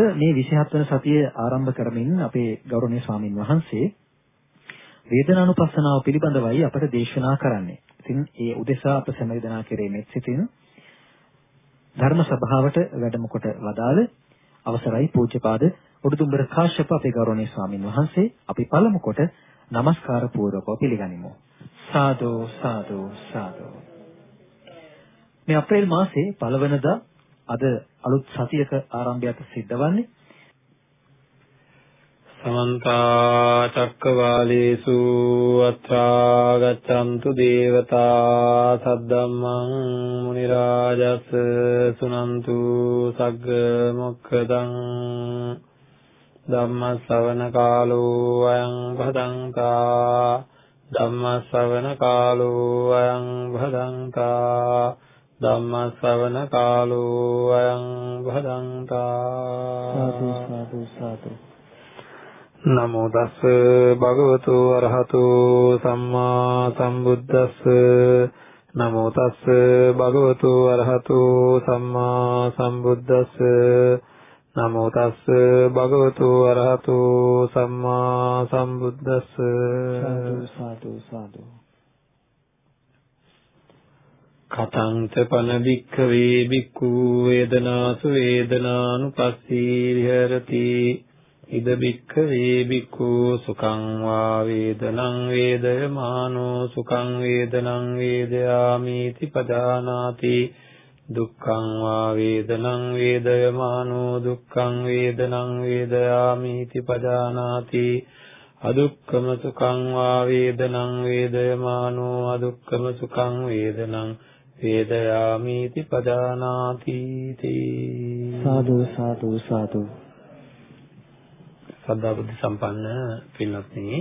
අද මේ 27 වන සතිය ආරම්භ කරමින් අපේ ගෞරවනීය ස්වාමින් වහන්සේ වේදනානුපස්සනාව පිළිබඳවයි අපට දේශනා කරන්නේ. ඉතින් ඒ උදෙසා අප සෑම දෙනා කෙරේ මෙත් සිතින් ධර්ම සභාවට වැඩම කොට වදාළ අවසරයි පූජ්‍යපාද උඩුදුම්බර කාශ්‍යප අපේ ගෞරවනීය ස්වාමින් වහන්සේ අපි පළමු කොට নমස්කාර පූර්වකව පිළිගනිමු. සාදු සාදු සාදු. මේ අප්‍රේල් මාසේ පළවනදා අද අලුත් සතියක ආරම්භයක් සිද්ධ වන්නේ සමන්ත චක්කවාලේසු අත්‍රා ගච්ඡන්තු දේවතා සද්දම්මං මුනි රාජස් සුනන්තු සග්ග මොක්ඛදං ධම්ම ශ්‍රවණ කාලෝ අයං භදංතා ධම්ම ශ්‍රවණ කාලෝ අයං භදංතා ධම්ම ශ්‍රවණ කාලෝ අයං භදංතා සාදු සාදු සාදු. නමෝ තස්ස භගවතු අරහතු සම්මා සම්බුද්දස්ස. නමෝ තස්ස භගවතු අරහතු සම්මා සම්බුද්දස්ස. නමෝ තස්ස භගවතු අරහතු සම්මා සම්බුද්දස්ස. සාදු සාදු සාදු කතං ච පන භික්ඛවේ භික්ඛු වේදනාසු වේදනානුපස්සී විහෙරති ඉද භික්ඛවේ භික්ඛු සුඛං වා වේදනං වේදයමානෝ සුඛං වේදනං වේදයාමීති පදානාති දුක්ඛං වා වේදනං වේදයමානෝ දුක්ඛං වේදනං වේදයාමීති පදානාති අදුක්ඛම සුඛං වා වේදනං වේදයමානෝ අදුක්ඛම සුඛං වේදනං වේදයාමීති පදානාති තී සාදු සාදු සාදු සද්ධා බුද්ධ සම්පන්න පින්වත්නි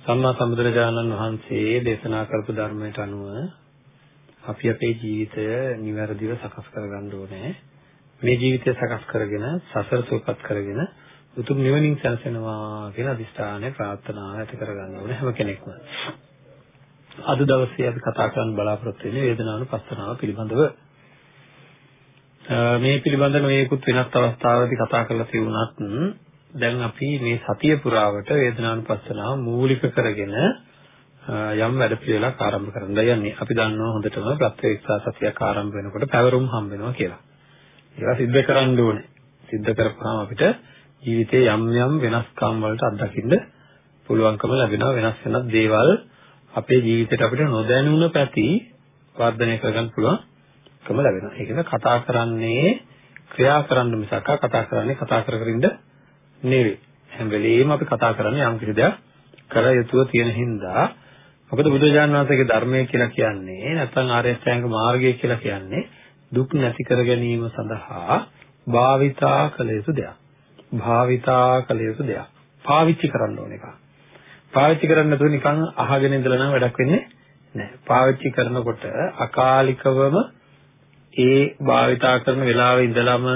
සම්මා සම්බුදුරජාණන් වහන්සේ දේශනා කරපු ධර්මයට අනුව අපි අපේ ජීවිතය નિවැරදිව සකස් කරගන්න ඕනේ. මේ ජීවිතය සකස් කරගෙන සසර සූපත් කරගෙන උතුම් නිවනින් සැනසෙනවා කියන අදිෂ්ඨානය ප්‍රාර්ථනාව ඇති කරගන්න ඕනේ හැම කෙනෙක්ම. අද දවසේ අපි කතා කරන්න බලාපොරොත්තු වෙන්නේ වේදනානුපස්සනාව පිළිබඳව. මේ පිළිබඳ නොයෙකුත් වෙනත් අවස්ථාවලදී කතා කරලා තියුණත් දැන් අපි මේ සතිය පුරාවට වේදනානුපස්සනාව මූලික කරගෙන යම් වැඩ පිළිවෙලක් ආරම්භ කරන්න යන්නේ. අපි දන්නවා හොඳටම ප්‍රත්‍යක්ෂා සතියක් ආරම්භ වෙනකොට පැවරුම් හම්බ වෙනවා කියලා. ඒවා सिद्ध කරන්න ඕනේ. सिद्ध කරපුවාම අපිට ජීවිතේ යම් යම් වෙනස්කම් වලට අත්දකින්න පුළුවන්කම ලැබෙනවා. වෙනස් වෙනස් දේවල් අපේ ජීවිතේට අපිට නොදැනුණ පැති වර්ධනය කරගන්න පුළුවන්කම ලැබෙනවා. ඒකද කතා කරන්නේ ක්‍රියා කරන්න මිසක් කතා කරන්නේ කතා කර කර ඉන්න නෙවෙයි. හැම වෙලෙම අපි කතා කරන්නේ යම් කිසි දෙයක් කර යුතුව තියෙන හින්දා මොකද බුදුරජාණන් වහන්සේගේ ධර්මය කියලා කියන්නේ නැත්නම් ආර්ය අෂ්ටාංග මාර්ගය කියලා කියන්නේ දුක් නැති කර ගැනීම සඳහා භාවිතා කළ යුතු දෙයක්. භාවිතා කළ යුතු දෙයක්. පාවිච්චි කරන්න ඕන එක. පාවිච්චි කරන්නේ නැතුව නිකන් අහගෙන ඉඳලා නම් වැඩක් වෙන්නේ නැහැ. පාවිච්චි කරනකොට අකාලිකවම ඒ භාවිතා කරන වෙලාවේ ඉඳලම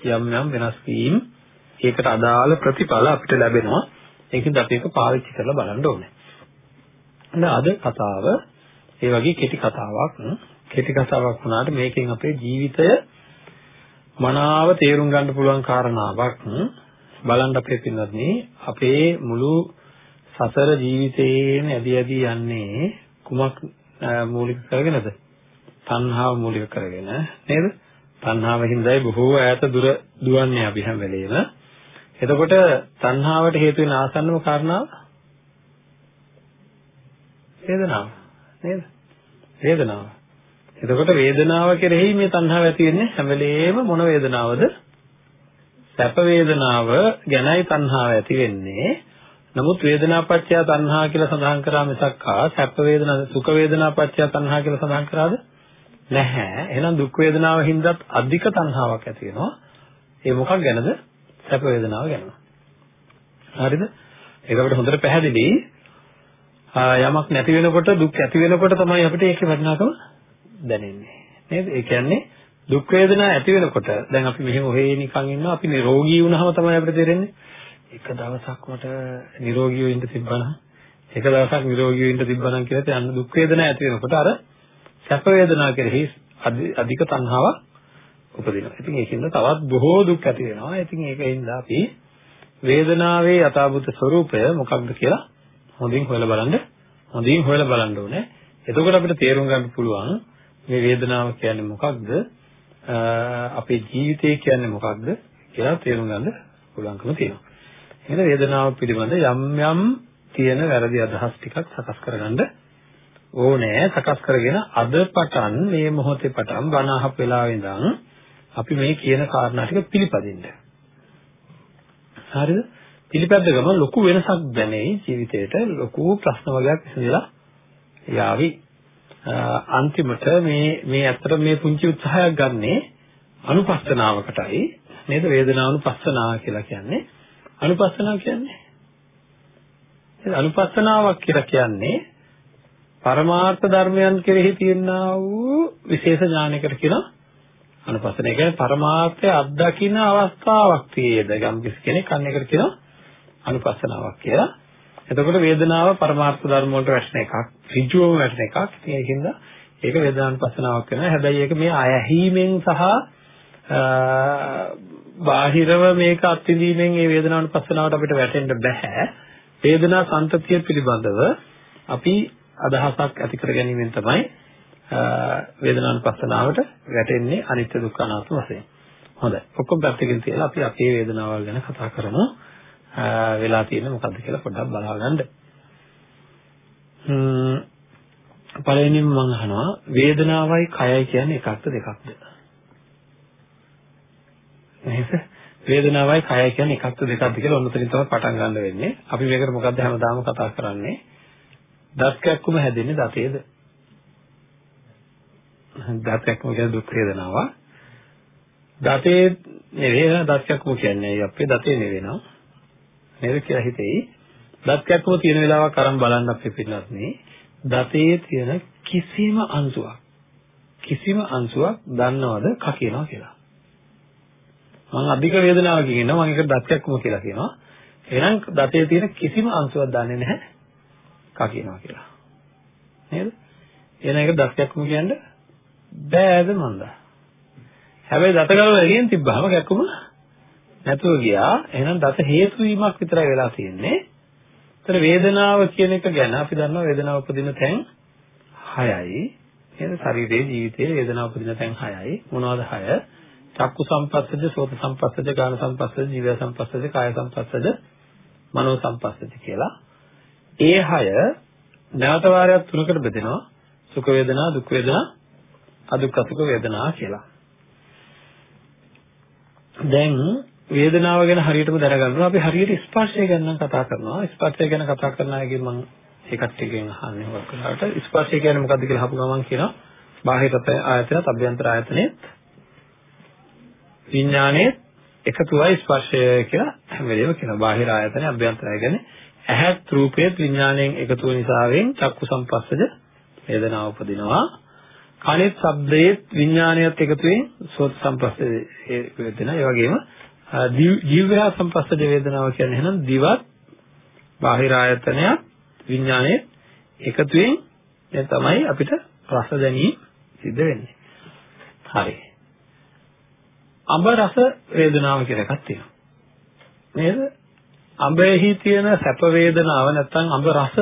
යම් යම් වෙනස් වීම ඒකට අදාළ ප්‍රතිඵල අපිට ලැබෙනවා. ඒකෙන්ද අපි ඒක පාවිච්චි කරලා බලන්න ඕනේ. අද කතාව ඒ වගේ කෙටි කතාවක් කෙටි කතාවක් වුණාට මේකෙන් අපේ ජීවිතය මනාව තේරුම් ගන්න පුළුවන් කාරණාවක් බලන්න අපේ පින්වත්නි අපේ මුළු සසර ජීවිතේම ඇදී ඇදී යන්නේ කුමක් මූලික කරගෙනද? තණ්හාව මූලික කරගෙන නේද? තණ්හාව හින්දායි බොහෝ ඈත දුර දුවන්නේ අපි හැම වෙලේම. එතකොට තණ්හාවට හේතු වෙන ආසන්නම කාරණාව වේදනාව නේද? වේදනාව. එතකොට වේදනාව කෙරෙහි මේ තණ්හාව ඇති වෙන්නේ හැම වෙලේම මොන වේදනාවද? සැප වේදනාව ගැනයි තණ්හාව ඇති වෙන්නේ. නමුත් වේදනාපච්චය තණ්හා කියලා සඳහන් කරා මිසක් ආ සැප වේදනා සුඛ වේදනාපච්චය තණ්හා කියලා සඳහන් කරාද? නැහැ. එහෙනම් දුක් වේදනාව හින්දාත් අධික තණ්හාවක් ඇති වෙනවා. ඒ මොකක් ගැනද? සැප වේදනාව ගැන. හරිද? ඒක අපිට හොඳට පැහැදිලි. යමක් නැති වෙනකොට දුක් ඇති වෙනකොට තමයි අපිට ඒකේ වටිනාකම දැනෙන්නේ. නේද? ඒ කියන්නේ දුක් වේදනා ඇති වෙනකොට දැන් අපි මෙහෙම ඔහේ නිකන් ඉන්නවා අපි නිරෝගී වුණාම තමයි අපිට තේරෙන්නේ. එක දවසක් මට නිරෝගීව ඉන්න තිබ්බනම් එක දවසක් නිරෝගීව ඉන්න තිබ්බනම් කියලා යන්න දුක් වේදනා ඇති වෙනකොට අර සැප වේදනා කෙරෙහි අධික තණ්හාවක් උපදිනවා. ඉතින් ඒකින්ද තවත් බොහෝ දුක් ඇති වෙනවා. ඉතින් ඒකින්ද අපි වේදනාවේ යථාභූත ස්වરૂපය මොකක්ද කියලා හොඳින් හොයලා බලන්න හොඳින් හොයලා බලන්න ඕනේ. එතකොට අපිට තේරුම් ගන්න පුළුවන් මේ වේදනාව කියන්නේ මොකක්ද? අපේ ජීවිතය කියන්නේ මොකක්ද කියලා තේරුම් ගන්න පුළුවන්කම තියෙනවා. එහෙනම් වේදනාව පිළිබඳ යම් යම් තියෙන වැරදි අදහස් ටිකක් සකස් කරගන්න ඕනේ. සකස් කරගෙන අද පටන් මේ මොහොතේ පටන් බණ අහප වෙලාවෙ ඉඳන් අපි මේ කියන කාරණා ටික පිළිපදින්න. හරිද? පිළිපැද්ද ගමන් ලොකු වෙනසක් දැනෙයි ජීවිතේට ලොකු ප්‍රශ්න වර්ගයක් විසඳලා යාවි. අන්තිමට මේ මේ ඇත්තට මේ පුංචි උත්සාහයක් ගන්නේ අනුපස්සනාවකටයි නේද වේදනානුපස්සනාව කියලා කියන්නේ අනුපස්සනාව කියන්නේ අනුපස්සනාවක් කියලා කියන්නේ පරමාර්ථ ධර්මයන් කෙරෙහි තියෙනා වූ විශේෂ ඥානයකට කියන අනුපස්සන. ඒ කියන්නේ පරමාර්ථය අත්දකින්න අවස්ථාවක් තියෙද ගම් කෙනෙක් අන්න එකට කියන අනුපස්සනාවක් කියලා. එතකොට වේදනාව පරමාර්ථ ධර්ම වලට වැටෙන එකක්, ඍජුවම වැටෙන එකක්. ඉතින් ඒකින්ද ඒක වේදනානුපස්සනාවක් වෙනවා. හැබැයි ඒක මේ අයහීමෙන් සහ බාහිරව මේක අත්විඳීමෙන් මේ වේදනානුපස්සනාවට අපිට වැටෙන්න බෑ. වේදනා සංතතිය පිළිබඳව අපි අදහසක් ඇති කර ගැනීමෙන් තමයි වේදනානුපස්සනාවට වැටෙන්නේ අනිත්‍ය දුක්ඛ අනාත්ම වශයෙන්. හොඳයි. ඔක්කොම පැත්තකින් තියලා අපි අපේ වේදනාවල් ගැන කතා කරමු. වෙලා තියෙන්නේ මොකද්ද කියලා පොඩ්ඩක් බලාගන්න. ම්ම් පළවෙනිම මම අහනවා වේදනාවයි කයයි කියන්නේ එකක්ද දෙකක්ද? නේද? වේදනාවයි කයයි කියන්නේ එකක්ද දෙකක්ද කියලා ඔන්නතරින් තමයි පටන් ගන්න වෙන්නේ. අපි මේකට මොකද්ද හැමදාම කතා කරන්නේ? දත් කැක්කුම හැදෙන්නේ දතේද? දත් කැක්කුම කියන්නේ දුක් වේදනාවක්. දතේ නෙවෙයි දත් කැක්කුම කියන්නේ අපේ දතේ නෙවෙනවා. නේද කියලා හිතෙයි. දත් කැක්කුම තියෙන වෙලාවක් අරන් බලන්න අපි පින්නත් නේ. දතේ තියෙන කිසිම අංශුවක් කිසිම අංශුවක් දන්නවද කකිනවා කියලා. මම අධික වේදනාවකින් ඉන්නවා මම ඒකට දත් කැක්කුම කියලා කියනවා. එහෙනම් දතේ තියෙන කිසිම අංශුවක් දන්නේ නැහැ කකිනවා කියලා. නේද? එහෙනම් ඒක දත් කැක්කුම කියන්නේ බෑද මන්දා. හැබැයි දත ගලවලා එළියෙන් තිබ්බහම කැක්කුම නැතුව ගියා. එහෙනම් දත හේතු වීමක් විතරයි වෙලා තියෙන්නේ. ඒතර වේදනාව කියන එක ගැන අපි දන්නවා වේදනාව උපදින තැන් 6යි. නේද? ශරීරයේ ජීවිතයේ වේදනාව උපදින තැන් 6යි. මොනවද 6? චක්කු සම්පස්සද, සෝත සම්පස්සද, ගාන සම්පස්සද, ජීව සම්පස්සද, කාය සම්පස්සද, මනෝ සම්පස්සද කියලා. ඒ 6 නැවත වාරයක් තුනකට බෙදෙනවා. සුඛ වේදනා, දුක් වේදනා, අදුක්ඛ සුඛ වේදනා කියලා. දැන් වේදනාව ගැන හරියටම දැනගන්නවා අපි හරියට ස්පර්ශය ගැන නම් කතා කරනවා ස්පර්ශය ගැන කතා කරන අයගෙන් මම ඒකට එකෙන් අහන්නේ හොරක් කරලාට ස්පර්ශය කියන්නේ මොකද්ද කියලා අහපු ගමන් කියනවා බාහිර ආයතනත් අභ්‍යන්තර ආයතනෙත් විඥානයේ එකතුවයි ස්පර්ශය කියලා හැම වෙලේම කියනවා බාහිර ආයතනය අභ්‍යන්තරය කියන්නේ ඇහත් රූපයත් විඥාණයෙන් එකතු වෙන නිසාවෙන් චක්කු සංපස්සද වේදනාව උපදිනවා කනෙත් ශබ්දයේත් විඥානයත් එකතු වෙන සෝත සංපස්සද වේදනා ඒ වගේම ජීවහා සංපස්සද වේදනාව කියන්නේ එහෙනම් දිවත් බාහිර ආයතනයක් විඥානයේ එකතුවෙන් දැන් තමයි අපිට රස දැනීම සිද්ධ වෙන්නේ. හරි. අඹ රස වේදනාව කියලා එකක් තියෙනවා. නේද? අඹෙහි තියෙන සැප වේදනාව නැත්නම් අඹ රස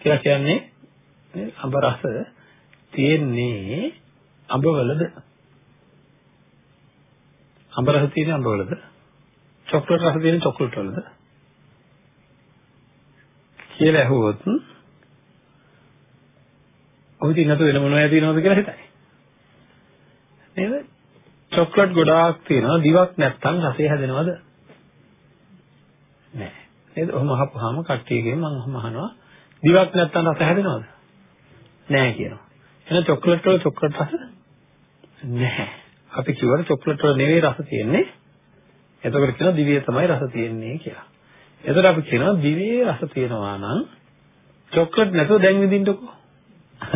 කියලා කියන්නේ අඹ රස තියෙන්නේ අඹවලද? අඹ රස තියෙන්නේ අඹවලද? චොක්ලට් රස තියෙන චොක්ලට් වලද කියලා ඇහුවොත් ඔය ඉතින් අත වෙන මොනවද තියෙනවද කියලා හිතයි. නේද? චොක්ලට් ගොඩාක් තියෙනවා දිවක් නැත්තම් රසය හැදෙනවද? නෑ. නේද? ඔහොම අහපුවාම කට්ටියගෙන් මම ඔහොම අහනවා දිවක් නැත්තම් රස හැදෙනවද? නෑ කියනවා. එහෙනම් චොක්ලට් වල චොක්ලට් රස නැහැ. අපි කිව්වට චොක්ලට් වල නෙවෙයි රස තියෙන්නේ එතකොට කියනවා දිවේ තමයි රස තියෙන්නේ කියලා. එතකොට අපි කියනවා දිවේ රස තියෙනවා නම් චොක්ලට් නැතුව දැන් විඳින්නකෝ.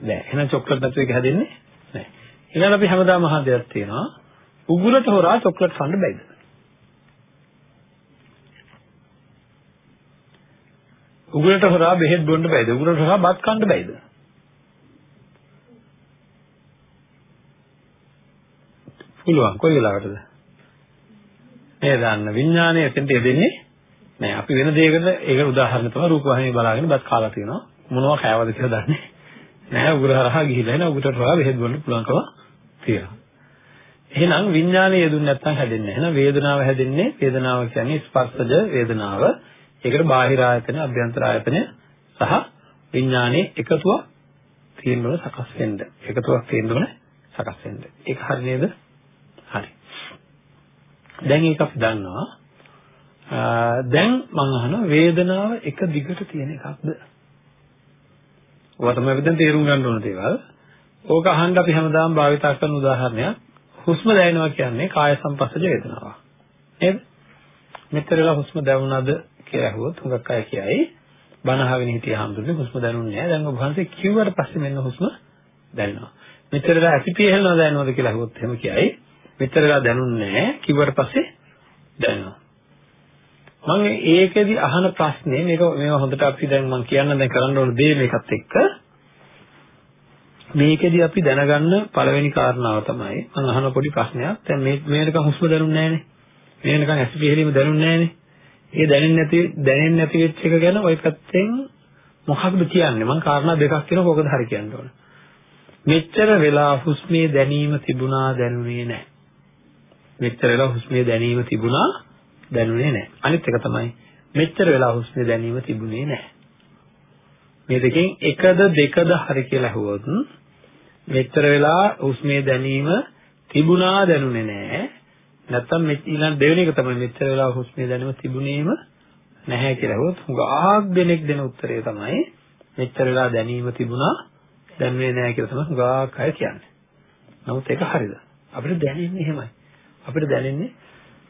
නෑ එහෙනම් චොක්ලට් නැතුව ඒක හැදෙන්නේ නෑ. ඊළඟ අපි හැමදාම අහන දෙයක් තියෙනවා උගුරට හොරා චොක්ලට් කන්න බැයිද? උගුරට හොරා බෙහෙත් බොන්න බැයිද? උගුරට හොරා බත් කන්න බැයිද? පුළුවන් කොයි වෙලාවටද? නේද? අන්න විඥානය එතෙන්ට යෙදෙන්නේ නෑ. අපි වෙන දෙයකට ඒක උදාහරණ තමයි රූපවාහිනිය බලාගෙන බත් කාලා තියෙනවා. මොනවා කෑවද කියලා දන්නේ නෑ. උගුර හරහා ගිහිල්ලා එන උගුරට හරහා බෙහෙත් බොන්න පුළුවන්කම තියෙනවා. එහෙනම් විඥානය යෙදුන්නේ නැත්නම් හැදෙන්නේ නැහැ. එහෙනම් වේදනාව හැදෙන්නේ වේදනාව කියන්නේ ස්පර්ශජ වේදනාව. ඒකට බාහිර ආයතන, අභ්‍යන්තර ආයතන සහ විඥානයේ එකතුවක් තියෙන්න ඕන සකස් වෙන්න. එකතුවක් තියෙන්න ඕන සකස් වෙන්න. ඒක හරි නේද? හරි. දැන් ඒක අපි දන්නවා. දැන් මම අහනවා වේදනාව එක දිගට තියෙන එකක්ද? ඔවා තමයි අපි දැන් තේරුම් ගන්න ඕන දේවල්. ඕක අහන්න අපි හැමදාම භාවිතා කරන උදාහරණයක් හුස්ම දැනෙනවා කියන්නේ කාය සංපස්සජ වේදනාවක්. නේද? මෙතන වෙලා හුස්ම දැනුණාද කියලා අහුවොත් හුඟක් අය කියයි බණ අහගෙන හිටිය හැමදෙන්නේ හුස්ම දැනුන්නේ නැහැ. දැන් ඔබ වහන්සේ කිව්වට පස්සේ මෙන්න හුස්ම දැනෙනවා. මෙතන වෙලා ඇසිපිය හෙලනවා දැනනවද කියලා අහුවොත් එහෙම කියයි. මෙතන වෙලා දැනුන්නේ නැහැ කිව්වට පස්සේ දැනෙනවා. මම ඒකෙදි අහන ප්‍රශ්නේ මේක මේවා හොඳට අපි දැන් මම කියන්න දැන් කරන්න ඕන දේ මේකත් එක්ක මේකෙදි අපි දැනගන්න පළවෙනි කාරණාව තමයි මම අහන පොඩි ප්‍රශ්නයක්. දැන් මේ මේනකන් හුස්ම දැනුන්නේ නැහනේ. මේනකන් ඇස් පිළිහෙලීම දැනුන්නේ නැහනේ. ඒ දැනෙන්නේ නැති දැනෙන්නේ නැති වෙච්ච එක ගැන ওই පැත්තෙන් මොකක්ද කියන්නේ? මම කාරණා දෙකක් කියනවා කොහොමද හරි කියන්න ඕන. මෙච්චර වෙලා හුස්මේ දැනීම තිබුණා දැනුනේ නැහැ. මෙච්චර වෙලා හුස්මේ දැනීම තිබුණා දැනුනේ නැහැ. අනිත් එක තමයි මෙච්චර වෙලා හුස්මේ දැනීම තිබුණේ නැහැ. මේ දෙකෙන් එකද දෙකද හරි කියලා අහුවොත් මෙච්චර වෙලා හුස්මේ දැනීම තිබුණා දැනුනේ නැහැ. නැත්තම් ඊළඟ දෙවෙනි එක තමයි මෙච්චර වෙලා හුස්මේ දැනීම තිබුණේම නැහැ කියලා අහුවොත් හුඟක් දෙනෙක් දෙන උත්තරය තමයි මෙච්චර වෙලා දැනීම තිබුණා දැනුනේ නැහැ කියලා තමයි හුඟක් අය කියන්නේ. නමුත් ඒක හරිද? අපිට දැනෙන්නේ එහෙමයි. අපිට දැනෙන්නේ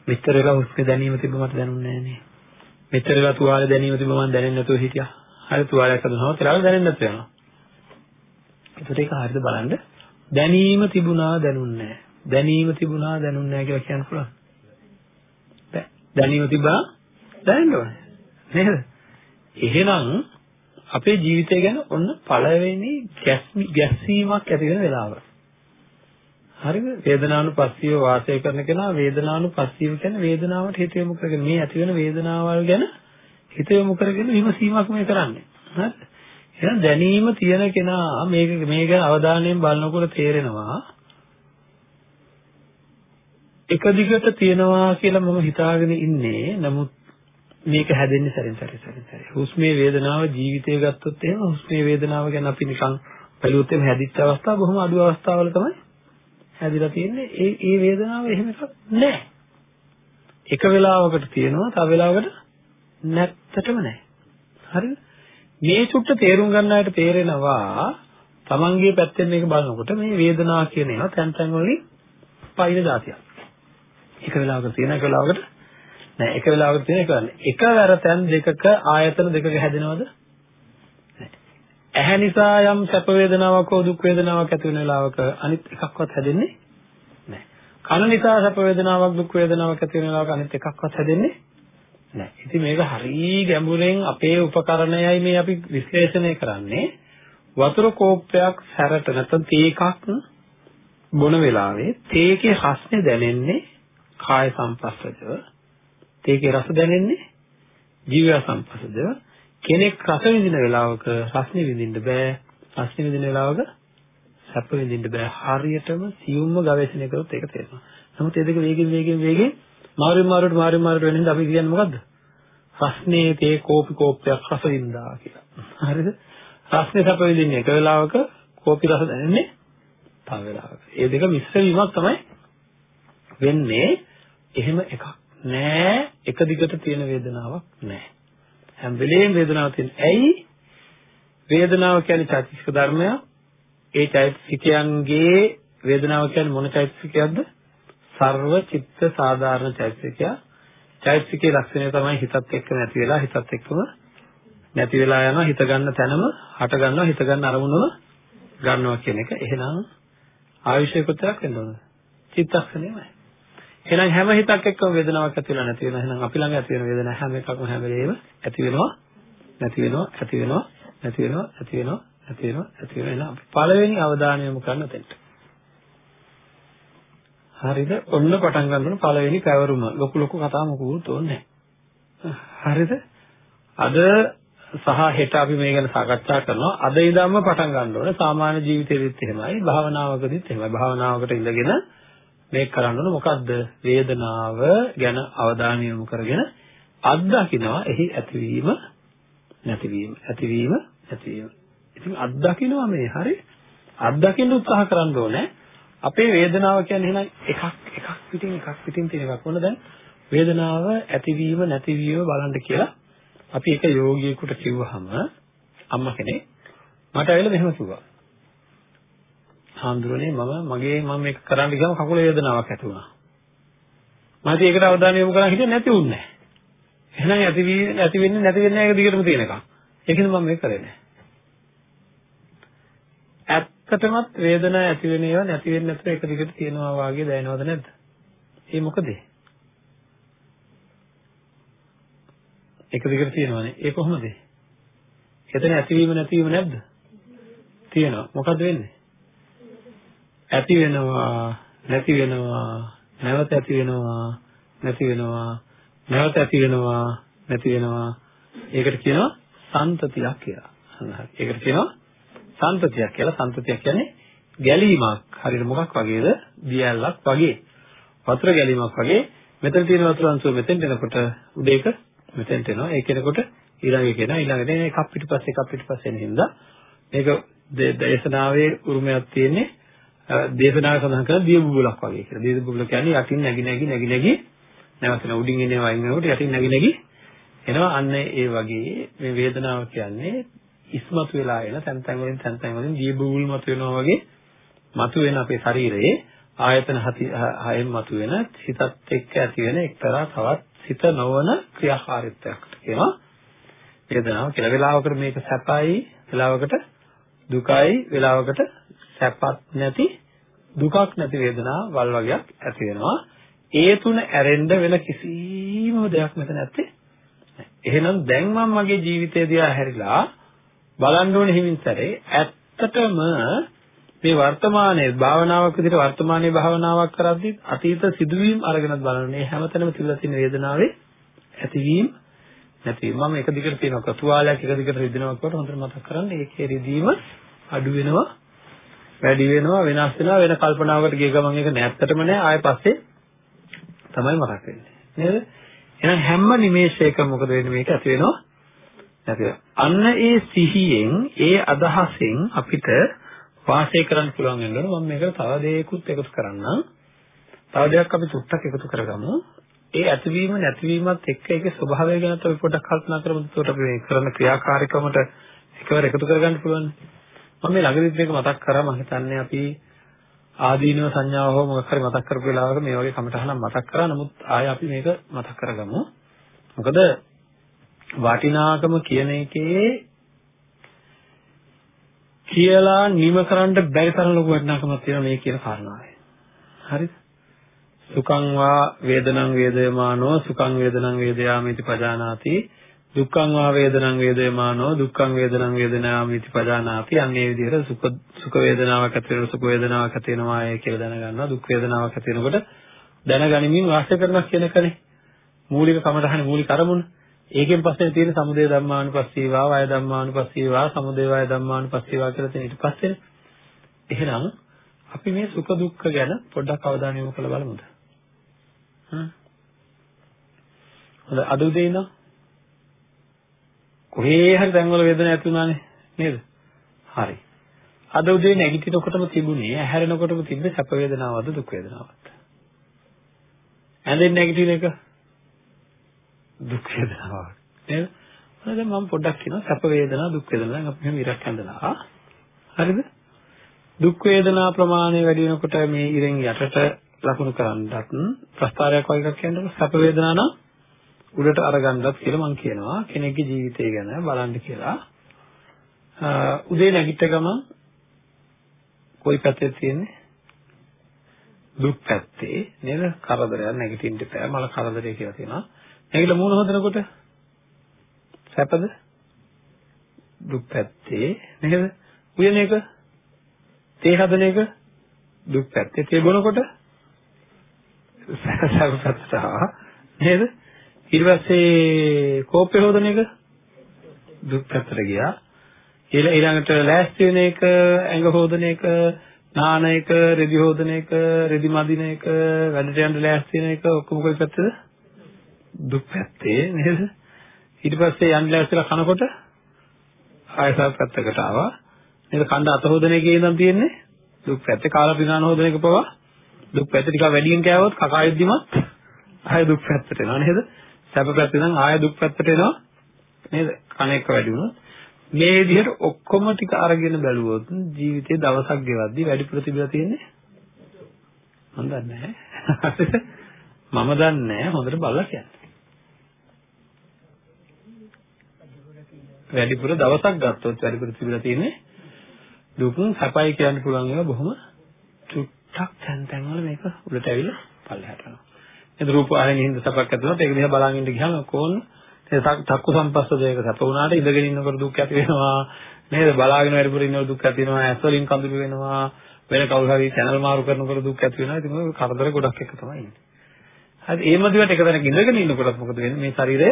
මෙච්චර වෙලා හුස්ම දැනීම තිබ්බ මට දැනුන්නේ නැහැ නේ. මෙච්චර වෙලා තුවාල දැනීම තිබ්බ මම දැනෙන්නේ නැතුව හිටියා. හරි තුවාලයක් හදනවා කියලා දැනෙන්නේ නැතුව යනවා. ඒකට ඒක හරියට බලන්න දැනීම තිබුණා දැනුන්නේ නැහැ. දැනීම තිබුණා දැනුන්නේ නැහැ කියලා කියන්න පුළුවන්. බෑ. දැනීම තිබ්බා දැනෙන්න ඕනේ. නේද? එහෙනම් අපේ ජීවිතය ගැන ඔන්න පළවෙනි ගැස්සීමක් ඇති වෙන වෙලාව. හරිද? වේදනානුපස්සීව වාසය කරන කෙනා වේදනානුපස්සීව කියන්නේ වේදනාවට හිත යොමු කරගෙන මේ ඇති වෙන වේදනාවල් ගැන හිත යොමු කරගෙන විමසීමක් මේ කරන්නේ. හරිද? එහෙනම් දැනීම තියෙන කෙනා මේක මේ ගැන අවධානයෙන් බලනකොට තේරෙනවා එක දිගට තියනවා කියලා මම හිතාගෙන ඉන්නේ. නමුත් මේක හැදෙන්නේ සැරින් සැරේ සැරින් සැරේ. හුස්මේ වේදනාව ජීවිතය ගත්තොත් එහෙම හුස්මේ වේදනාව ගැන අපි නිකන් බැලුවොත් එහෙම හැදිච්ච අවස්ථාව බොහොම අඩු අවස්ථාවල තමයි හැදිලා තියෙන්නේ. ඒ ඒ වේදනාව එහෙම එකක් නැහැ. එක වෙලාවකට තියෙනවා තව වෙලාවකට නැත්තටම නැහැ. හරිද? මේ චුට්ට තේරුම් ගන්න අයට තේරෙනවා තමන්ගේ පැත්තෙන් මේක බලනකොට මේ වේදනාව කියන ඒවා තැන් තැන් වලින් පයින් જાතියක්. එක වෙලාවකට තියෙන එක වෙලාවකට නෑ එක වෙලාවකට තියෙන එක නෑ. එකවර තැන් දෙකක ආයතන දෙකක හැදෙනවද? ඇහැ නිසා යම් සැප වේදනාවක් හෝ දුක් වේදනාවක් ඇති වෙන වෙලාවක අනිත් එකක්වත් හැදෙන්නේ නැහැ. කන නිසා සැප වේදනාවක් දුක් වේදනාවක් ඇති වෙන වෙලාවක අනිත් එකක්වත් හැදෙන්නේ නැහැ. ඉතින් මේක හරිය ගැඹුරෙන් අපේ උපකරණයයි මේ අපි විශ්ලේෂණය කරන්නේ. වතුර කෝප්පයක් සැරට නැත්නම් තේ එකක් බොන වෙලාවේ තේකේ රසනේ දැනෙන්නේ කාය සංපස්සජව. තේකේ රස දැනෙන්නේ ජීව සංපස්සජව. කෙනෙක් රස විඳින වෙලාවක රසනේ විඳින්න බෑ. රසනේ විඳින වෙලාවක සැප විඳින්න බෑ. හරියටම සියුම්ම ගවේෂණය කරොත් ඒක තේරෙනවා. නමුත් ඒ දෙක වේගෙන් වේගෙන් වේගෙන් මාරුවෙන් මාරුවට මාරුවෙන් මාරුවට වෙන හින්දා අපි කියන්නේ මොකද්ද? රස්නේ තේ කෝපි කෝප්පයක් රස වින්දා කියලා. හරිද? රස්නේ සැප විඳින්නේ එක වෙලාවක කෝපි රස දැනෙන්නේ තව වෙලාවක. ඒ දෙක මිශ්‍ර වීමක් තමයි වෙන්නේ. එහෙම එකක් නෑ. එක දිගට තියෙන වේදනාවක් නෑ. හැම වෙලේම වේදනාවක් තියෙන. ඇයි? වේදනාව කියන්නේ චෛතසික ධර්මයක්. ඒ චෛතසිකයන්ගේ වේදනාව කියන්නේ මොන චෛතසිකයක්ද? සර්ව චිත්ත සාධාරණ චෛතසිකය. චෛතසිකයේ ලක්ෂණය තමයි හිතත් එක්ක නැති වෙලා හිතත් එක්කම නැති වෙලා යනවා හිත ගන්න තැනම හට ගන්නවා හිත ගන්න අරමුණම ගන්නවා කියන එක. එහෙනම් ආයුෂය කොතරක් වෙන්න ඕනද? චිත්තක්ෂණයමයි. එහෙනම් හැම හිතක් එක්කම වේදනාවක් ඇති වෙලා නැති වෙනවා. එහෙනම් අපි ළඟ ඇති වෙන වේදනාව හැම එකක්ම හැම වෙලේම ඇති වෙනවා, නැති වෙනවා, ඇති වෙනවා, නැති වෙනවා, ඇති වෙනවා, නැති වෙනවා, ඇති වෙනවා. එහෙනම් පළවෙනි අවධානය යොමු කරන්න තෙන්ට. හරිද? ඔන්න පටන් ගන්න ඕන පළවෙනි පැවරුම. ලොකු ලොකු කතා මොකුත් ඕනේ හරිද? අද සහ හෙට අපි මේ ගැන සාකච්ඡා කරනවා. අද ඉඳන්ම පටන් ගන්න ඕනේ. සාමාන්‍ය ජීවිතේදීත් එහෙමයි, භාවනාවකදීත් එහෙමයි. භාවනාවකට ඉඳගෙන මේක කරන්න ඕනේ මොකද්ද? වේදනාව ගැන අවධානය යොමු කරගෙන අත්දකින්නවා එහි ඇතිවීම නැතිවීම ඇතිවීම නැතිවීම. ඉතින් අත්දකින්නවා මේ හරි අත්දකින්න උත්සාහ කරන්න ඕනේ. අපේ වේදනාව කියන්නේ එහෙනම් එකක් එකක් පිටින් එකක් පිටින් තියෙන එකක් වුණ දැන් වේදනාව ඇතිවීම නැතිවීම බලන්න කියලා අපි එක යෝගියෙකුට කිව්වහම අම්මා කෙනෙක් මට ඇවිල්ලා මෙහෙම කිව්වා. හාමුදුරනේ මම මගේ මම මේක කරන්න ගියාම කකුල වේදනාවක් ඇති වුණා. මම ඒකට අවධානය යොමු කරලා හිටියේ නැති වුණේ නැහැ. එහෙනම් ඇති වී නැති වෙන්නේ නැති වෙන්නේ නැහැ දිගටම තියෙන එකක්. ඒකෙන් මම මේක කරේ නැහැ. ඇත්තටමත් වේදනාව ඇති වෙන ඒවා නැති වෙන්නේ නැතුව එක දිගට තියෙනවා වාගේ දැනෙනවද නැද්ද? ඒ මොකද? එක දිගට තියෙනවානේ. ඒ කොහොමද? එතන ඇතිවීම නැතිවීම නැද්ද? තියෙනවා. මොකද වෙන්නේ? ඇති වෙනවා, නැති වෙනවා, නැවත ඇති වෙනවා, නැති වෙනවා, නැවත ඇති වෙනවා, නැති වෙනවා. ඒකට කියනවා සන්තතියක් කියලා. හරි. ඒකට කියනවා සම්පතියක් කියලා. සම්පතියක් කියන්නේ ගැලීමක්. හරියට මොකක් වගේද? දියැලක් වගේ. වතුර ගැලීමක් වගේ. මෙතන තියෙන වතුර අංශුව මෙතෙන්ට එනකොට උඩේක මෙතෙන්ට එනවා. ඒක එනකොට ඊළඟට එනවා. ඊළඟට එන එකක් පිටිපස්සේ එකක් පිටිපස්සේ එන හින්දා. මේක දේශනාවේ උරුමයක් තියෙන්නේ දේශනාවේ සඳහන් කරන දිය බුබුලක් වගේ කියලා. දිය බුබුල කියන්නේ යටින් නැగి නැగి නැగి නැగి නැවතන උඩින් එනවා වයින් යනකොට යටින් නැగి නැగి එනවා. අන්න ඒ වගේ මේ වේදනාව කියන්නේ ඉස්මතු වෙලා එන තැන් තැන් වලින් තැන් තැන් වලින් දිය බුබුල් මතු වෙනවා වගේ මතු වෙන අපේ ශරීරයේ ආයතන හයෙන් මතු වෙන හිතත් එක්ක ඇති වෙන එක්තරා තවත් සිත නොවන ක්‍රියාකාරීත්වයකට කියනවා වේදනාව කියලා. වෙලාවකට මේක සැපයි, වෙලාවකට දුකයි, වෙලාවකට සැපත් නැති දුකක් නැති වේදනා වල් වගේක් ඇති වෙනවා. ඒ තුන ඇරෙන්න වෙන කිසිම දෙයක් මෙතන නැත්තේ. එහෙනම් දැන් මම මගේ ජීවිතය දිහා හැරිලා බලන්න ඕනේ හිමින්තරේ ඇත්තටම මේ වර්තමානයේ භාවනාවක් විදිහට වර්තමානයේ භාවනාවක් කරද්දී අතීත සිදුවීම් අරගෙනත් බලන්නේ. හැමතැනම තිබිලා තියෙන වේදනාවේ ඇතිවීම නැතිවීම. මම එක දිගට තියෙනවා. තුවාලයක් එක දිගට රිදෙනවා කොට හොඳට මතක් කරගන්න ඒකේ රිදීම අඩු වෙනවා වැඩි වෙනවා වෙනස් වෙනවා. වෙන කල්පනාවකට ගිය ගමන් ඒක නැත්තටම නෑ. ආයෙ පස්සේ තමයි මතක් වෙන්නේ. නේද? එහෙනම් හැම නිමේෂයකම මොකද වෙන්නේ? මේක ඇති වෙනවා. නැති අන්න ඒ සිහියෙන් ඒ අදහසෙන් අපිට වාසය කරන්න පුළුවන් වෙනවා මම මේකට තව දෙයක්ත් එකතු කරන්නම්. තව දෙයක් අපි චුට්ටක් එකතු කරගමු. ඒ ඇතිවීම නැතිවීමත් එක්ක ඒකේ ස්වභාවය ගැන අපි පොඩ්ඩක් කල්පනා කරමු. එතකොට අපි මේ කරන ක්‍රියාකාරීකමට එකවර එකතු කරගන්න පුළුවන්. මම මේ ළඟදිත් මේක මතක් කරා. මම හිතන්නේ අපි ආදීනව සංඥාව හෝ මොකක් හරි මතක් කරපු වෙලාවක මේ වගේ කමටහනක් මතක් කරා. නමුත් ආයෙ අපි මේක මතක් කරගමු. මොකද වටිනාකම කියන එකේ කියලා නිම කරන්න බැරි තරම් ලොකු වටිනාකමක් තියෙනවා මේ කියන කාරණාවේ. හරිද? සුඛං වා වේදනං වේදයමානෝ සුඛං වේදනං වේදයාමිති පජානාති. දුක්ඛං වා වේදනං වේදයමානෝ දුක්ඛං වේදනං වේදනාමිති පජානාති. අන්නේ විදිහට සුඛ සුඛ වේදනාවක් ඇති වෙන සුඛ වේදනාවක් ඇති වෙනවාය කියලා දැනගන්නවා. දුක් වේදනාවක් ඇති වෙනකොට දැනගනිමින් වාසය කරනවා කියන එකනේ. මූලික කමතහනේ මූලික අරමුණ. ඒකෙන් පස්සේ තියෙන සමුදය ධම්මානුපස්සීවා වය ධම්මානුපස්සීවා සමුදය වය ධම්මානුපස්සීවා කියලා තියෙන ඊට පස්සේ එහෙනම් අපි මේ සුඛ දුක්ඛ ගැන පොඩ්ඩක් අවධානය යොමු කරලා බලමුද? හ්ම්. හොඳ අද උදේ ඉඳන් කොහේ හරි තැන්වල වේදනාවක් ඇති වුණානේ නේද? හරි. අද උදේ නැගිටිනකොටම තිබුණේ ඇහැරෙනකොටම තිබ්බේ සැප වේදනාවක්ද දුක් වේදනාවක්ද? ඇඳෙන් නැගිටින එක දුක් වේදනාවක් නේද? හරි දැන් මම පොඩ්ඩක් කියනවා සැප වේදනා දුක් වේදනා දැන් අපි මෙහෙම ඉරක් ඇඳලා හරිද? දුක් වේදනා ප්‍රමාණය වැඩි වෙනකොට මේ ඉරෙන් යටට ලකුණු කරන්නත් ප්‍රස්තාරයක් වගේ එකක් කියනකොට සැප වේදනා නම් උඩට අරගන්නත් කියලා මම කියනවා කෙනෙක්ගේ ජීවිතය ගැන බලන්න කියලා. උදේ නැගිට ගමන් කොයි පැත්තේ තියෙන්නේ? දුක් පැත්තේ නේද? කරදරයක් නැගිටින්න බෑ මල කරදරය කියලා තියෙනවා. නැගිටලා මූණ හොදනකොට සැපද? දුක් පැත්තේ නේද? උයන එක තේ හදන එක දුක් පැත්තේ. තේ බොනකොට සැප පැත්තට ආවා නේද? ඊට පස්සේ කෝපය හොදන එක දුක් පැත්තට ගියා. ඊළඟට ලෑස්ති වෙන එක, ඇඟ හොදන එක, නාන එක, රෙදි හොදන එක, රෙදි මදින එක, වැඩට යන්න ලෑස්ති වෙන එක ඔක්කොම කොයි පැත්තද? දුක් පැත්තේ නේද? ඊට පස්සේ යන්න ලෑස්තිලා කනකොට ආයසත් පැත්තකට ආවා. නේද? කණ්ඩ අත හොදන එකේ ඉඳන් තියෙන්නේ දුක් පැත්තේ කාලා පිනාන හොදන එක පවා දුක් පැත්ත ටිකක් වැඩියෙන් කෑවොත් කකා යද්දිමත් ආය දුක් පැත්තට එනවා නේද? සැප පැත්තේ නම් ආය දුක් පැත්තට එනවා නේද? කණ එක වැඩි වුණොත් මේ විදිහට ඔක්කොම ටික අරගෙන බැලුවොත් ජීවිතේ දවසක් ගෙවද්දි වැඩි ප්‍රතිඵල තියෙන්නේ මම දන්නේ නැහැ. මම දන්නේ නැහැ හොඳට බලලා කියන්නේ. වැඩිපුර දවසක් ගත්තොත් වැඩිපුර තිබිලා තියෙන්නේ දුක සැපයි කියන්න පුළුවන් ඒවා බොහොම චුට්ටක් තැන් තැන් වල මේක උඩට ඇවිල්ලා පල්ලෙහාට යනවා. ඒ රූප ආරෙන් හින්ද සැපක් ඇති වුණොත් ඒක දිහා බලන් ඉන්න ගියාම කොහොම චක්කු සම්පස්සදයක සැප වුණාට ඉඳගෙන ඉන්නකොට දුක් ඇති වෙනවා. නේද? බලාගෙන වැඩිපුර ඉන්නකොට දුක් ඇති වෙනවා. ඇස් වලින් කඳුළු වෙනවා. වෙන කවුරු හරි channel මාරු කරනකොට දුක් ඇති වෙනවා. ඉතින් ඔය කරදර ගොඩක් එක තමයි ඉන්නේ. හරි ඒ මදිවට එක තැනක ඉඳගෙන ඉන්නකොටත් මොකද වෙන්නේ? මේ ශරීරය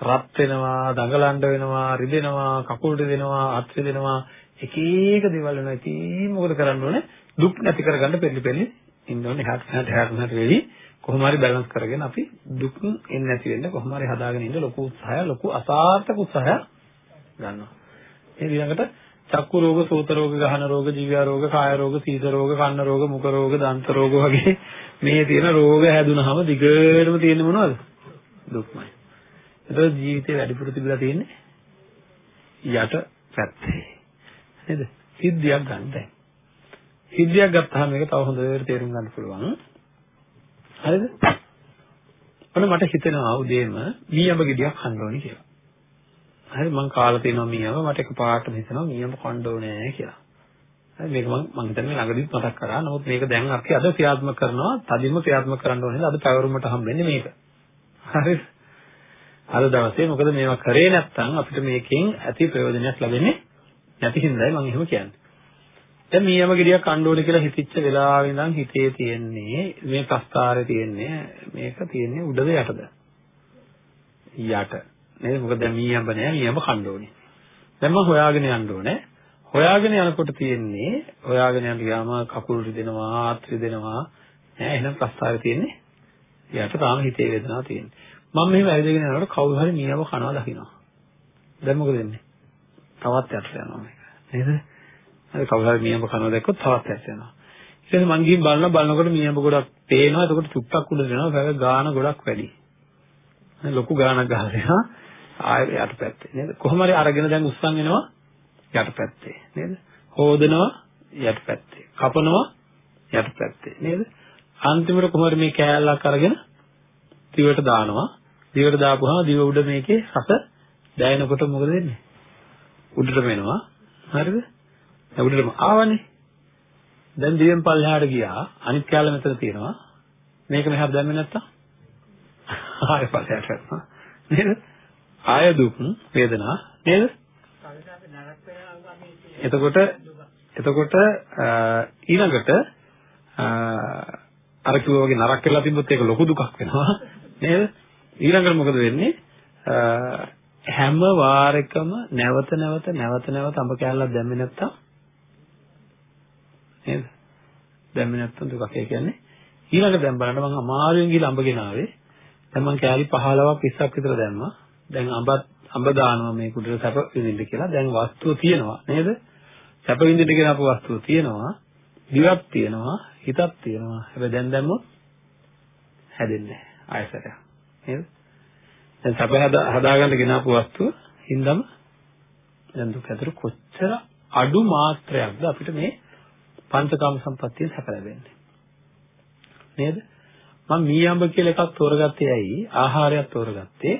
රත් වෙනවා, දඟලන්න වෙනවා, රිදෙනවා, කකුල් රිදෙනවා, අත් රිදෙනවා, එක එක දේවල් වෙනවා. ඉතින් මොකද කරන්න ඕනේ? දුක් නැති කරගන්න පෙරලි පෙරලි ඉන්න ඕනේ. එහාට මෙහාට එහාට මෙහාට වෙවි කොහොම හරි බැලන්ස් කරගෙන අපි දුක් එන්නේ නැති වෙන්න කොහොම හරි හදාගෙන ඉන්න ලොකු උත්සාහය, ලොකු අසාර්ථක උත්සාහයක් ගන්නවා. ඒ ඊළඟට චක්කු රෝග, සෝත රෝග, ගහන රෝග, ජීව රෝග, කාය රෝග, සීත රෝග, කන්න රෝග, මුඛ රෝග, දන්ත රෝග වගේ මේ තියෙන රෝග හැදුනහම දිගටම තියෙන්නේ මොනවද? දුක්මයි. එතකොට ජීවිතේ වැඩිපුර තිබිලා තියෙන්නේ යට පැත්තේ. නේද? සිද්ධියක් ගන්න දැන්. සිද්ධියක් ගත්තාම මේක තව හොඳට තේරුම් ගන්න පුළුවන්. හරිද? ඔන්න මට හිතෙනවා උදේම මීයඹ ගෙඩියක් කන්න ඕනේ කියලා. හරි මං කාලා තියෙනවා මීයඹ මට එකපාරටම හිතෙනවා මීයඹ කන්න ඕනේ කියලා. හරි මේක මං මං හිතන්නේ ළඟදිත් මතක් කරා. නමුත් මේක දැන් අපි අද ක්‍රියාත්මක කරනවා. තදින්ම ක්‍රියාත්මක කරන්න ඕනේ. අද පැවරුමට හම්බෙන්නේ මේක. හරිද? අද දවසේ මොකද මේවා කරේ නැත්නම් අපිට මේකෙන් ඇති ප්‍රයෝජනයක් ලැබෙන්නේ නැති හින්දායි මම එහෙම කියන්නේ. දැන් මීයම ගෙඩියක් කන්න ඕනේ කියලා හිතච්ච වෙලාවෙ ඉඳන් හිතේ තියෙන්නේ මේ ප්‍රස්තාරේ තියෙන්නේ මේක තියෙන්නේ උඩද යටද? යට. නේද? මොකද දැන් මීයම්බ නෑ මීයම්බ කන්න ඕනේ. දැන් මම හොයාගෙන යන්න ඕනේ. හොයාගෙන යනකොට තියෙන්නේ හොයාගෙන යන ගියාම කකුල් රිදෙනවා, ආත් රිදෙනවා. නෑ එහෙනම් ප්‍රස්තාරේ තියෙන්නේ යට තාම හිතේ වේදනාවක් තියෙන්නේ. මම මෙහෙම ඇවිදගෙන යනකොට කවුරු හරි මීයව කනවා දකිනවා. දැන් මොකද වෙන්නේ? තවත් යට යනවා මේක. නේද? හරි කවුරු හරි මීයව කනවා දැක්කොත් තවත් යට යනවා. ඊට පස්සේ මං ගිහින් බලනවා බලනකොට මීයව ගොඩක් පේනවා. එතකොට චුට්ටක් උඩ දෙනවා. ඒක ගාන ගොඩක් වැඩි. ලොකු ගානක් ගහලා ආයෙ යටපැත්තේ නේද? කොහොම හරි අරගෙන දැන් උස්සන් එනවා යටපැත්තේ නේද? හොදනවා යටපැත්තේ. කපනවා යටපැත්තේ නේද? අන්තිමට කොහොමද මේ කෑල්ලක් අරගෙන දිවට දානවා දිවට දාපුවාම දිව උඩ මේකේ රස දැනෙනකොට මොකද වෙන්නේ? උඩටම එනවා. හරිද? දැන් උඩටම ආවනේ. දැන් දිවෙන් පල්ලෙහාට ගියා. අනිත් කැලේ මෙතන තියෙනවා. මේක මෙහාට දැම්මේ නැත්තම් ආයෙ පල්ලෙහාට යනවා. නේද? ආය දුක් වේදනා නේද? එතකොට එතකොට ඊළඟට අර කිව්වා වගේ නරක කරලා තිබ්බොත් ඒක ලොකු දුකක් වෙනවා. නේද? ඊළඟට මොකද වෙන්නේ? හැම වාරයකම නැවත නැවත නැවත නැවත අඹ කෑල්ලක් දැම්මේ නැත්තම් නේද? දැම්මේ නැත්තම් දුකක්. ඒ කියන්නේ ඊළඟට දැන් බලන්න මම අමාරුවෙන් ගිහලා අඹ ගෙනාවේ. දැන් මම කෑලි 15ක් 20ක් විතර දැම්මා. දැන් අඹ අඹ දානවා මේ කුඩට සැප විඳින්න කියලා. දැන් වස්තුව තියෙනවා නේද? සැප විඳින්න කියන අප වස්තුව තියෙනවා. දිවක් තියෙනවා. හිතක් තියෙනවා. හැබැයි දැන් දැම්මොත් හැදෙන්නේ නැහැ. ආයසරයක් නේද? දැන් සැප හදාගන්න ගෙනාපු වස්තුව හින්දම දැන් දුක ඇතුළු කොච්චර අඩු මාත්‍රයක්ද අපිට මේ පංචකාම සම්පත්තිය සැප ලැබෙන්නේ නේද? මම මීයඹ කියලා එකක් තෝරගත්තේ ඇයි? ආහාරයක් තෝරගත්තේ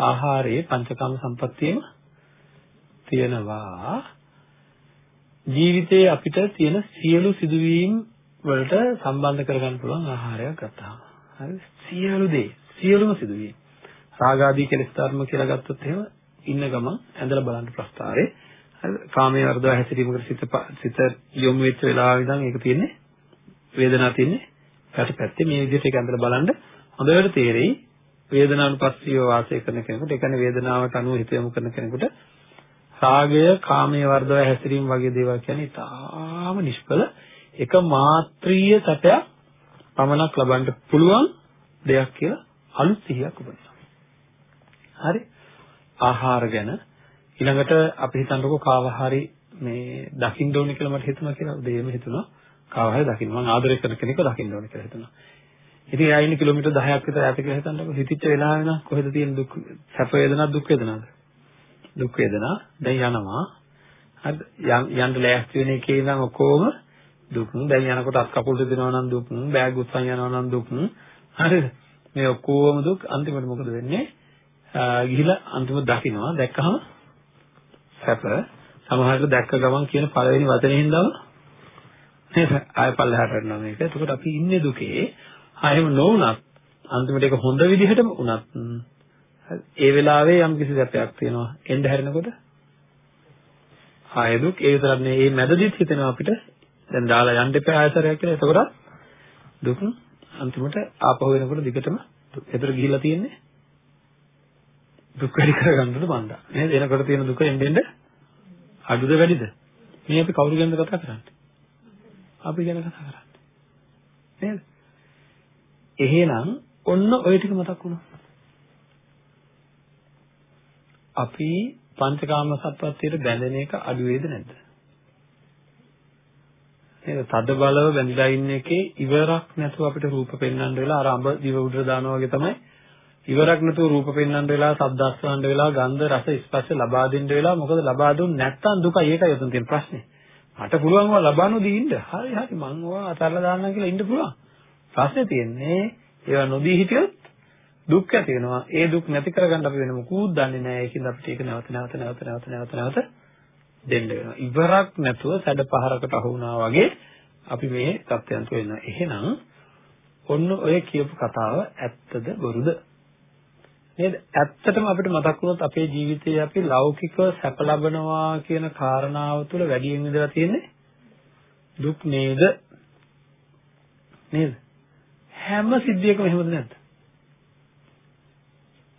ආහාරයේ පංචකාම සම්පත්තියම තියෙනවා ජීවිතයේ අපිට තියෙන සියලු සිදුවීම් වලට සම්බන්ධ කරගන්න පුළුවන් ආහාරයක් ගත්තාම හරි සියලු දේ සියලුම සිදුවීම්. රාගාදී කෙලෙස් ධර්ම කියලා ගත්තොත් එහෙම ඉන්න ගමන් ඇඳලා බලන්න ප්‍රස්තාරේ හරි කාමයේ වර්ධව හැසිරීමකට සිත සිත යොමු වෙච්ච වෙලාව ඉඳන් ඒක තියෙන්නේ වේදනාව තියෙන්නේ යටපැත්තේ මේ විදිහට ඒක ඇඳලා බලන්න හොඳට තේරෙයි. වේදනානුපස්සීව වාසය කරන කෙනෙකුට ඒ කියන්නේ වේදනාවට අනුව හිත යොමු කරන කෙනෙකුට රාගය කාමයේ වර්ධව හැසිරීම වගේ දේවල් කියන්නේ ඉතාම නිෂ්ඵල එක මාත්‍රීය සැපයක් පමණක් ලබන්න පුළුවන් දෙයක් කියලා අලුත් සිහියක් උපදිනවා. හරි? ආහාර ගැන ඊළඟට අපි හිතන්නකෝ කාව හරි මේ දකින්න ඕනේ කියලා මට හිතුණා කියලා උදේම හිතුණා. කාව හරි දකින්න මම ආදරය කරන කෙනෙක්ව දකින්න ඕනේ කියලා හිතුණා. ඉතින් එයා ඉන්නේ කිලෝමීටර් 10ක් විතර ඈත කියලා හිතන්නකෝ. හිතිච්ච වෙලාවෙ නම් කොහෙද තියෙන දුක් සැප වේදනාවක් දුක් වේදනාවද? දුක් වේදනා දැන් යනවා. හරි යන්න ලෑස්ති වෙන එකේ ඉඳන් ඔක්කොම දුක්. දැන් යනකොට අත් කකුල් දෙදෙනවා නම් දුක්. බෑග් උස්සන් යනවා නම් දුක්. හරිද? මේ ඔක්කොම දුක් අන්තිමට මොකද වෙන්නේ? ගිහිලා අන්තිම දකින්නවා. දැක්කහම සැප සමහරවිට දැක්ක ගමන් කියන පළවෙනි වචනේ හින්දාම නේද? ආය පල්ලෙහාට යනවා මේක. එතකොට අපි ඉන්නේ දුකේ. ආයෙම නොවුනත් අන්තිමට ඒක හොඳ විදිහටම වුණත් ඒ වෙලාවේ යම් කිසි සැපයක් තියෙනවා. එන්න හැරෙනකොට ආයෙ දුක් ඒ විතරක් නෙවෙයි මේ මැදදිත් හිතෙනවා අපිට දැන් දාලා යන්න එපා ආයතරයක් කියලා. එතකොට දුක් අන්තිමට ආපහු වෙනකොට දිගටම එතර ගිහිල්ලා තියෙන්නේ දුක් වැඩි කරගන්නද බන්දා. නේද? එනකොට තියෙන දුක එන්න එන්න අඩුද වැඩිද? මේ අපි කවුරු ගැනද කතා කරන්නේ? අපි ගැන කතා කරන්නේ. නේද? එහෙනම් ඔන්න ඔය ටික මතක් වුණා. අපි පංචකාම සත්‍යත්වයට බැඳෙන එක අඩු වේද නැද්ද? නේද? තද බලව බැඳලා ඉන්න එකේ ඉවරක් නැතුව අපිට රූප පෙන්වන්න වෙලා අර අඹ දිව උඩට දානවා වගේ තමයි. ඉවරක් නැතුව රූප පෙන්වන්න වෙලා ශබ්ද අස්වන්න වෙලා ගන්ධ රස ස්පර්ශ ලබා දෙන්න වෙලා මොකද ලබා දුන්නේ? නැත්තම් දුකයි. ඒකයි උතන් තියෙන ප්‍රශ්නේ. මට පුළුවන් වා ලබා නොදී ඉන්න හරි හරි. මං ඕවා අතල්ලා දාන්නම් කියලා ඉන්න පුළුවන්. ප්‍රශ්නේ තියෙන්නේ ඒවා නොදී හිටියොත් දුක් ඇති වෙනවා. ඒ දුක් නැති කරගන්න අපි වෙන මොකුත් දන්නේ නැහැ. ඒකින්ද අපිට ඒක නැවත නැවත නැවත නැවත නැවත නැවත දෙන්න වෙනවා. ඉවරක් නැතුව සැඩ පහරකට අහු වුණා වගේ අපි මේ තත්ත්වයන්ට වෙනවා. එහෙනම් ඔන්න ඔය කියපු කතාව ඇත්තද බොරුද? නේද? ඇත්තටම අපිට මතක් වුණොත් අපේ ජීවිතයේ අපි ලෞකිකව සැප ලබනවා කියන කාරණාව තුළ වැඩියෙන් ඉඳලා තියෙන්නේ දුක් නේද? නේද? හැම සිද්ධියකම එහෙමද නැද්ද?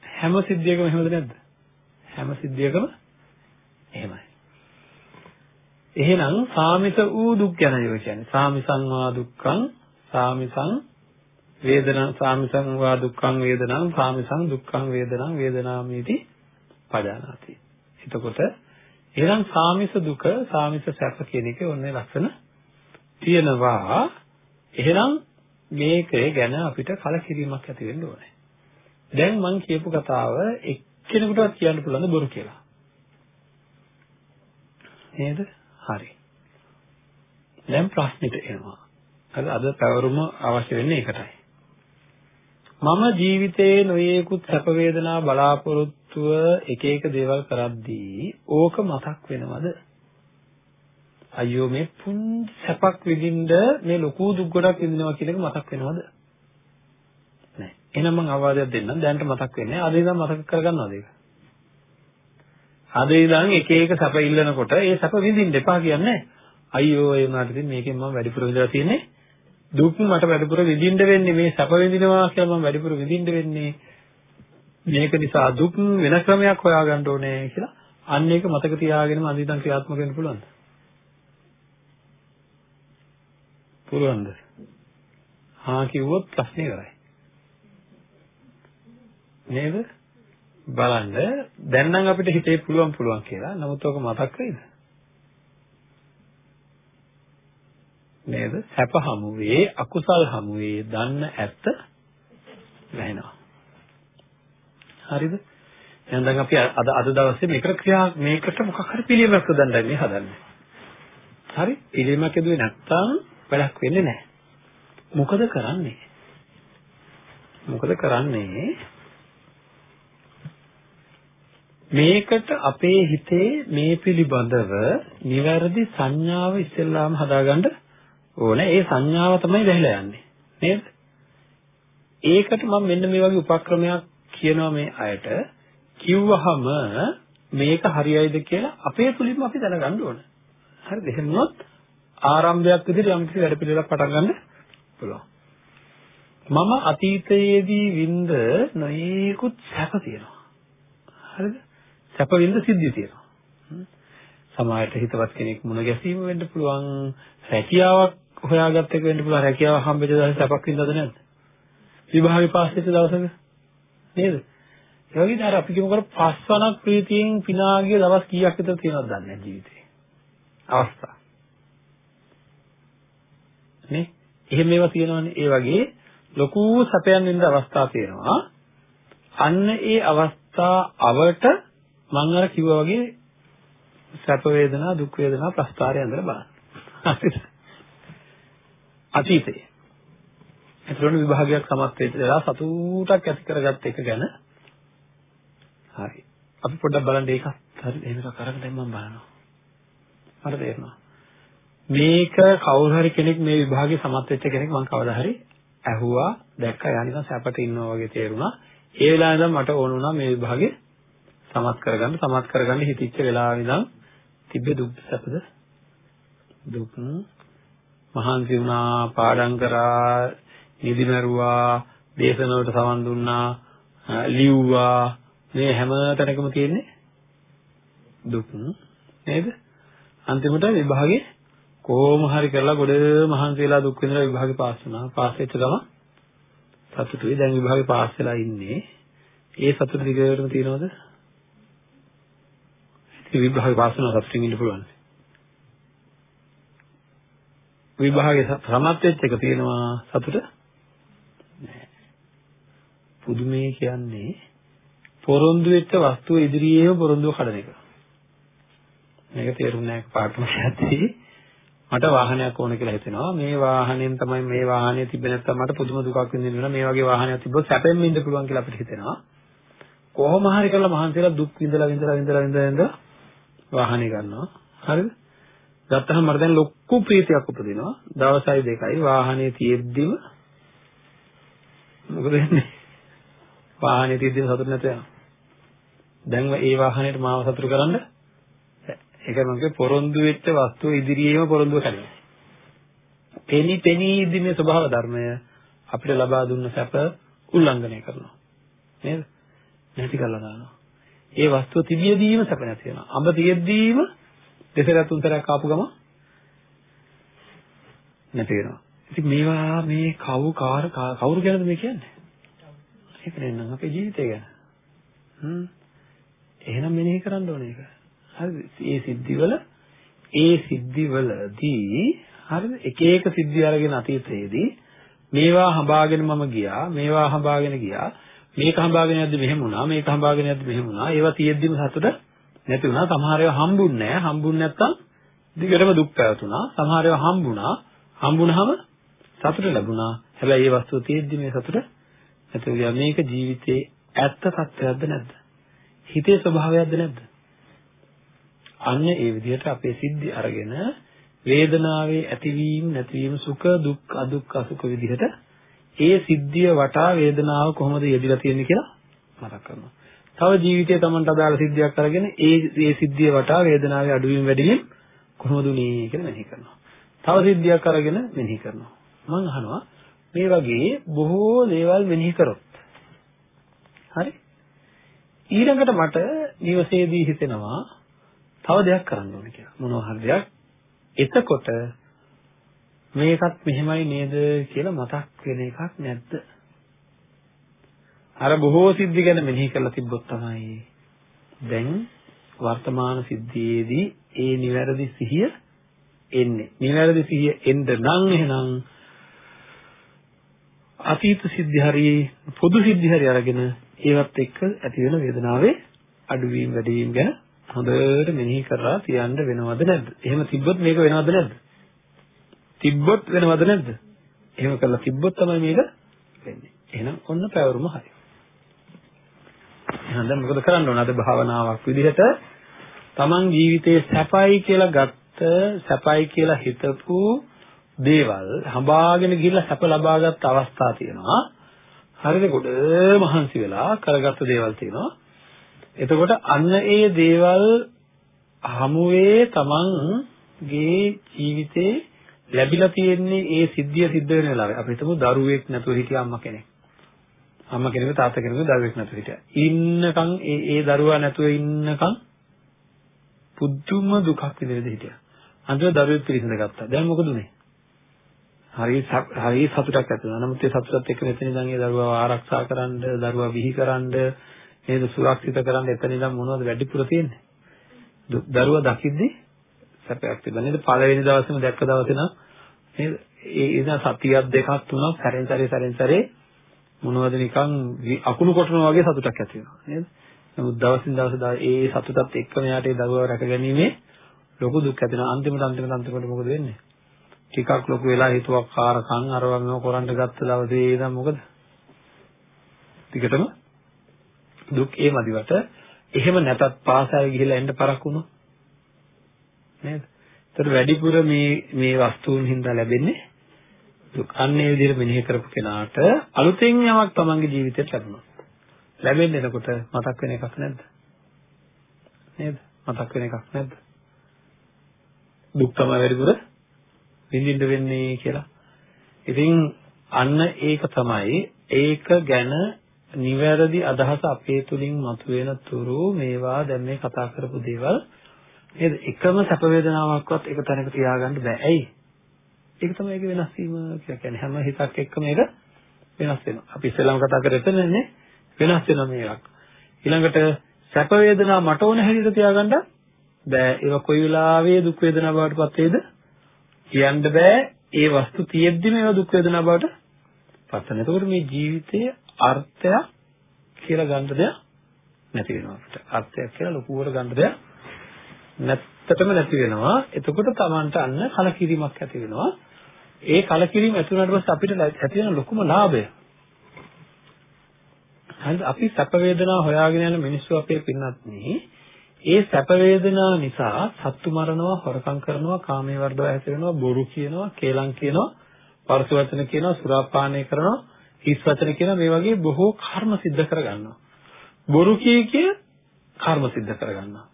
හැම සිද්ධියකම එහෙමද නැද්ද? හැම සිද්ධියකම එහෙමයි. එහෙනම් සාමිත වූ දුක් ගැන ඒව කියන්නේ. සාමිසං වා දුක්ඛං සාමිසං වේදනා සාමිසං වා දුක්ඛං වේදනං සාමිසං දුක්ඛං වේදනං වේදනාමීති පජානාති. එතකොට එහෙනම් සාමිස දුක සාමිස සැප කියන එකේ ඔන්නේ ලක්ෂණ තියෙනවා. එහෙනම් මේකේ ගැන අපිට කලකිරීමක් ඇති වෙන්න ඕනේ. දැන් මම කියපු කතාව එක්කෙනෙකුටවත් කියන්න පුළුවන් බොරු කියලා. නේද? හරි. දැන් ප්‍රශ්නෙට එනවා. හරි අද පැවරුම අවශ්‍ය වෙන්නේ ඒකටයි. මම ජීවිතයේ නොයේකුත් සැප වේදනා බලාපොරොත්තුව එක එක දේවල් කරද්දී ඕක මතක් වෙනවද? අයියෝ මේ පුංචි සැපක් විඳින්න මේ ලොකු දුක් ගොඩක් විඳිනවා කියන එක මතක් වෙනවද? නෑ. එහෙනම් මම අවවාදයක් දෙන්නම්. දැනට මතක් වෙන්නේ. අද ඉඳන් මතක කරගන්නවද ඒක? අද ඉඳන් එක එක සැප ඉල්ලනකොට ඒ සැප විඳින්න එපා කියන්නේ. අයියෝ ඒ වුණාට ඉතින් මේකෙන් මම වැඩිපුර විඳලා තියෙන්නේ. දුක් මට වැඩිපුර විඳින්න වෙන්නේ. මේ සැප විඳිනවා කියලා මම වැඩිපුර විඳින්න වෙන්නේ. මේක නිසා දුක් වෙන ක්‍රමයක් හොයාගන්න ඕනේ කියලා අන්න ඒක මතක තියාගෙනම අද ඉඳන් ක්‍රියාත්මක වෙන්න පුළුවන්ද? පුළුවන්ද? හා කිව්වොත් ප්‍රශ්නේ ඉවරයි. නේද? බලන්න දැන් නම් අපිට හිතේ පුළුවන් පුළුවන් කියලා. නමුත් ඔක මතක් වෙයිද? නේද? සැප හමුවේ අකුසල් හමුවේ දන්න ඇත්ත වැහෙනවා. හරිද? එහෙනම් දැන් අපි අද අද දවසේ මේකට ක්‍රියා මේකට මොකක් හරි පිළිවෙලක් හදන්නයි මේ හදන්නේ. හරි? පිළිවෙලක් හදුවේ නැත්නම් වැඩක් වෙන්නේ නැහැ. මොකද කරන්නේ? මොකද කරන්නේ? මේකට අපේ හිතේ මේ පිළිබඳව නිවැරදි සංඥාව ඉස්සෙල්ලාම හදාගන්න ඕනේ. ඒ සංඥාව තමයි වැහිලා යන්නේ. නේද? ඒකට මම මෙන්න මේ වගේ උපක්‍රමයක් කියනවා මේ අයට. කිව්වහම මේක හරියයිද කියලා අපේ තුලින්ම අපි දැනගන්න ඕනේ. හරිද? එහෙනම් ආරම්භයක් විදිහට යම් කිසි වැඩ පිළිවෙලක් පටන් ගන්න පුළුවන්. මම අතීතයේදී වින්ද නොයේකුත් සැප තියෙනවා. හරිද? සැප වින්ද සිද්ධිය තියෙනවා. සමාජයට හිතවත් කෙනෙක් මුණ ගැසීම වෙන්න පුළුවන් රැකියාවක් හොයාගත්ත එක වෙන්න පුළුවන් රැකියාව හම්බෙච්ච දවසේ සැපක් වින්දාද නැද්ද? විභාගේ පාස් වෙච්ච දවසක නේද? ඒ වගේ අර අපි කියමු කර පස්වනක් ප්‍රීතියෙන් පිනාගිය දවස් කීයක් විතර තියෙනවද දන්නේ නැහැ ජීවිතේ. අවස්ථා. නේ? එහෙම ඒවා තියෙනවනේ. ඒ වගේ ලොකු සැපයන් වින්ද අවස්ථා තියෙනවා. අන්න ඒ අවස්ථා අවට මම අර කිව්වා වගේ සැප වේදනා දුක් වේදනා ප්‍රස්තාරය ඇඳලා බලන්න. හරිද? අතීතයේ. ඒතරොන විභාගයක් සමත් වෙලා සතුටක් ඇති කරගත්ත එක ගැන හරි. අපි පොඩ්ඩක් බලන්න ඒකත් හරි එහෙම එකක් අරගෙන දැන් මම බලනවා. මට තේරෙනවා. මේක කවුරු හරි කෙනෙක් මේ විභාගේ සමත් වෙච්ච කෙනෙක් මම කවදා හරි ඇහුවා දැක්කා යා නිකන් සැපට ඉන්නවා වගේ තේරුණා. ඒ වෙලාවේ ඉඳන් මට ඕන වුණා මේ විභාගේ සමත් කරගන්න සමත් කරගන්න හිතිච්ච වෙලාවෙ ඉඳන් තිබ්බ දුක් සැපද? දුක්. මහන්සි වුණා පාඩම් කරා නිදි මරුවා දේශනාවට සවන් දුන්නා ලිව්වා. මේ හැම තැනකම තියෙන්නේ දුක්. නේද? අන්තිමට විභාගේ කොහොම හරි කරලා ගොඩ මහන්සි වෙලා දුක් විඳලා විභාගේ පාස් වුණා. පාස් වෙච්ච ගමන් සතුටුයි. දැන් විභාගේ පාස් වෙලා ඉන්නේ. ඒ සතුට දිගටම තියෙනවද? ඉතින් විභාගේ පාස් වෙනවා සතුටින් ඉන්න පුළුවන්. විභාගේ සමත් වෙච්ච එක තියෙනවා සතුට නෑ. පුදුමේ කියන්නේ පොරොන්දු වෙච්ච වස්තුව ඉදිරියේම පොරොන්දුව කඩන එක. මේක තේරුම් නැහැ පාටම ඇති. මට වාහනයක් ඕන කියලා හිතෙනවා. මේ වාහනයෙන් තමයි මේ වාහනේ තිබෙන්නේ නැත්නම් මට පුදුම දුකක් විඳින්න වෙනවා. මේ වගේ වාහනයක් තිබ්බොත් සැපෙන් ඉන්න පුළුවන් කියලා අපිට හිතෙනවා. කොහොම හරි කරලා මහන්සියලා දුක් විඳලා විඳලා විඳලා විඳලා වාහනේ ගන්නවා. හරිද? ගත්තහම මට දැන් ලොකු ප්‍රීතියක් උපදිනවා. දවසයි දෙකයි වාහනේ තියෙද්දිම මොකද වෙන්නේ? වාහනේ තියෙද්දිම සතුට නැත යනවා. දැන් ඒ වාහනේට මාව සතුට කරන්න ඒක මගේ පොරොන්දු වෙච්ච වස්තුව ඉදිරියේම පොරොන්දුව කරනවා. පෙනි පෙනී ඉදිමේ ස්වභාව ධර්මය අපිට ලබා දුන්න සැප උල්ලංඝනය කරනවා. නේද? නැති කරලා දානවා. ඒ වස්තුව තිබියදීම සැප නැති වෙනවා. අඹ තියෙද්දීම දෙසරක් තුන්සරක් ආපු ගම නැති වෙනවා. ඉතින් මේවා මේ කවු කාර කවුරු ගැනද මේ කියන්නේ? ඒක නෙන්නම් අපේ ජීවිතය ගැන. හ්ම්. එහෙනම් මෙනෙහි කරන්න ඕනේ ඒක. හරිද? ඒ සිද්ධිවල ඒ සිද්ධිවලදී හරිද? එක එක සිද්ධි අරගෙන අතීතයේදී මේවා හඹාගෙන මම ගියා, මේවා හඹාගෙන ගියා. මේක හඹාගෙන යද්දි මෙහෙම වුණා මේක හඹාගෙන යද්දි මෙහෙම වුණා. ඒවා තියෙද්දිම සතුට නැති වුණා. සමහර ඒවා හම්බුන්නේ නැහැ. හම්බුන්නේ නැත්තම් දිගටම දුක් පැවතුණා. සමහර ඒවා හම්බුණා. හම්බුනහම සතුට ලැබුණා. හැබැයි ඒ වස්තුව තියෙද්දි මේ සතුට නැති වුණා මේක ජීවිතේ ඇත්ත තත්ත්වයක්ද නැද්ද? හිතේ ස්වභාවයක්ද නැද්ද? අන්න ඒ විදිහට අපේ සිද්ධි අරගෙන වේදනාවේ ඇතිවීම නැතිවීම සුඛ දුක් අදුක් අසුඛ විදිහට ඒ සිද්ධිය වටා වේදනාව කොහොමද යෙදিলা තියෙන්නේ කියලා මතක් කරනවා. තව ජීවිතයේ Tamanට අදාළ සිද්ධියක් අරගෙන ඒ ඒ සිද්ධිය වටා වේදනාවේ අඩුවීම වැඩිවීම කොහොමද උනේ කියලා මෙනෙහි කරනවා. තව සිද්ධියක් අරගෙන මෙනෙහි කරනවා. මම අහනවා මේ වගේ බොහෝ දේවල් මෙනෙහි කරොත් හරි ඊළඟට මට නිවසේදී හිතෙනවා තව දෙයක් කරන්න ඕනේ කියලා. මොනවා හරි දෙයක්. එතකොට මේකත් මෙහෙමයි නේද කියලා මතක් වෙන එකක් නැද්ද? අර බොහෝ සිද්ධි ගැන මෙනෙහි කරලා තිබ්බොත් තමයි දැන් වර්තමාන සිද්ධියේදී ඒ නිවැරදි සිහිය එන්නේ. නිවැරදි සිහිය එන්න නම් එහෙනම් අතීත සිද්ධි හරි පොදු සිද්ධි හරි අරගෙන ඒවත් එක්ක ඇති වෙන වේදනාවේ අඩුවීම වැඩිවීම ගැන හොඳට මෙනෙහි කරලා තියන්න වෙනවද නැද්ද? එහෙම තිබ්බොත් මේක වෙනවද නැද්ද? තිබ්බොත් වෙනවද නැද්ද? එහෙම කරලා තිබ්බොත් තමයි මේක වෙන්නේ. එහෙනම් ඔන්න පැවරුම හරි. එහෙනම් දැන් මොකද කරන්න ඕන? අද භාවනාවක් විදිහට තමන් ජීවිතේ සැපයි කියලා ගත්ත සැපයි කියලා හිතපු දේවල් හඹාගෙන ගිහිල්ලා සැප ලබාගත් අවස්ථා තියෙනවා. හරිද? ගොඩ මහන්සි වෙලා කරගත්ත දේවල් තියෙනවා. එතකොට අන්න ඒ දේවල් හමුවේ තමන්ගේ ජීවිතේ ලැබිලා තියෙන්නේ ඒ සිද්ධිය සිද්ධ වෙන වෙලාවේ. අපි හිතමු දරුවෙක් නැතුව හිටිය අම්මා කෙනෙක්. අම්මා කෙනෙකු තාත්තා කෙනෙකු දරුවෙක් නැතුව හිටියා. ඉන්නකම් ඒ ඒ දරුවා නැතුව ඉන්නකම් පුදුම දුකක් විඳින්න හිටියා. අන්තිමට දරුවෙක් පිළිසිඳ ගත්තා. දැන් මොකද උනේ? හරි හරි සතුටක් ඇති වුණා. නමුත් ඒ සතුටත් එක්ක මෙතන ඉඳන් ඒ දරුවාව ආරක්ෂා කරන්න, දරුවා බිහි කරන්න, නේද සුරක්ෂිත කරන්න එතන ඉඳන් මොනවද වැඩිපුර තියෙන්නේ? දරුවා දකිද්දි සැපයක් තිබෙනවා. නේද? පළවෙනි දවසේම දැක්ක දවසේ නම් නේද? ඒ ඉතින් සතියක් දෙකක් තුනක් සැරෙන් සැරේ සැරෙන් සැරේ මොනවද නිකන් අකුණු කොටනවා වගේ සතුටක් ඇති වෙනවා නේද? නමුත් දවසින් දවස ඒ සතුටත් එක්කම යාට ඒ දරුවව රැකගැනීමේ ලොකු දුක් ඇති වෙනවා. අන්තිමට අන්තිමට අන්තිමට මොකද වෙන්නේ? ටිකක් ලොකු වෙලා හිතුවක් කාරකම් අරවා මේව කරන්න ගත්ත දවසේ ඉඳන් මොකද? ටිකටම දුක් ඒ මදිවට එහෙම නැතත් පාසල් ගිහිල්ලා එන්න පරක් වුණා. නේද? ඒතර වැඩිපුර මේ මේ වස්තුන් හින්දා ලැබෙන්නේ දුක්. අන්න ඒ විදිහට මෙනෙහි කරපු කෙනාට අලුතෙන් යමක් තමන්ගේ ජීවිතේට ලැබුණා. ලැබෙන්නේ එතකොට මතක් වෙන එකක් නැද්ද? නේද? මතක් වෙන එකක් නැද්ද? දුක් තමයි වැඩිපුර විඳින්න වෙන්නේ කියලා. ඉතින් අන්න ඒක තමයි ඒක ගැන නිවැරදි අදහස අපේ තුලින් මතුවෙන තුරු මේවා දැන් මේ කතා කරපු දේවල් නේද එකම සැප වේදනාවක්වත් එක තැනක තියාගන්න බෑ. ඇයි? ඒක තමයි ඒක වෙනස් වීම කියලා කියන්නේ හැම හිතක් එක්ක මේක වෙනස් වෙනවා. අපි ඉස්සෙල්ලාම කතා කරේ එතනනේ වෙනස් වෙනවා මේක. ඊළඟට සැප වේදනා මට ඕන හැටියට තියාගන්න බෑ. ඒක කොයි වෙලාවෙ දුක් වේදනා බවට පත් වේද? කියන්න බෑ. ඒ වස්තු තියෙද්දිම ඒවා දුක් වේදනා බවට පත් වෙනවා. එතකොට මේ ජීවිතයේ අර්ථයක් කියලා ගන්න දෙයක් නැති වෙනවා අපිට. අර්ථයක් කියලා ලොකුවට ගන්න දෙයක් නැත්තටම නැති වෙනවා. එතකොට Tamanට අන්න කලකිරීමක් ඇති වෙනවා. ඒ කලකිරීම ඇති වුණාට පස්සේ අපිට ඇති වෙන ලොකුම ලාභය. හරි අපි සැප වේදනා හොයාගෙන යන මිනිස්සු අපේ පින්නත් නේ. ඒ සැප වේදනා නිසා සත්තු මරනවා, හොරකම් කරනවා, කාමයේ වර්ධව හැසිරෙනවා, බොරු කියනවා, කේලම් කියනවා, පරස වචන කියනවා, සුරාපානය කරනවා, හිස් වචන කියනවා මේ වගේ බොහෝ කර්ම සිද්ධ කරගන්නවා. බොරු කී කිය කර්ම සිද්ධ කරගන්නවා.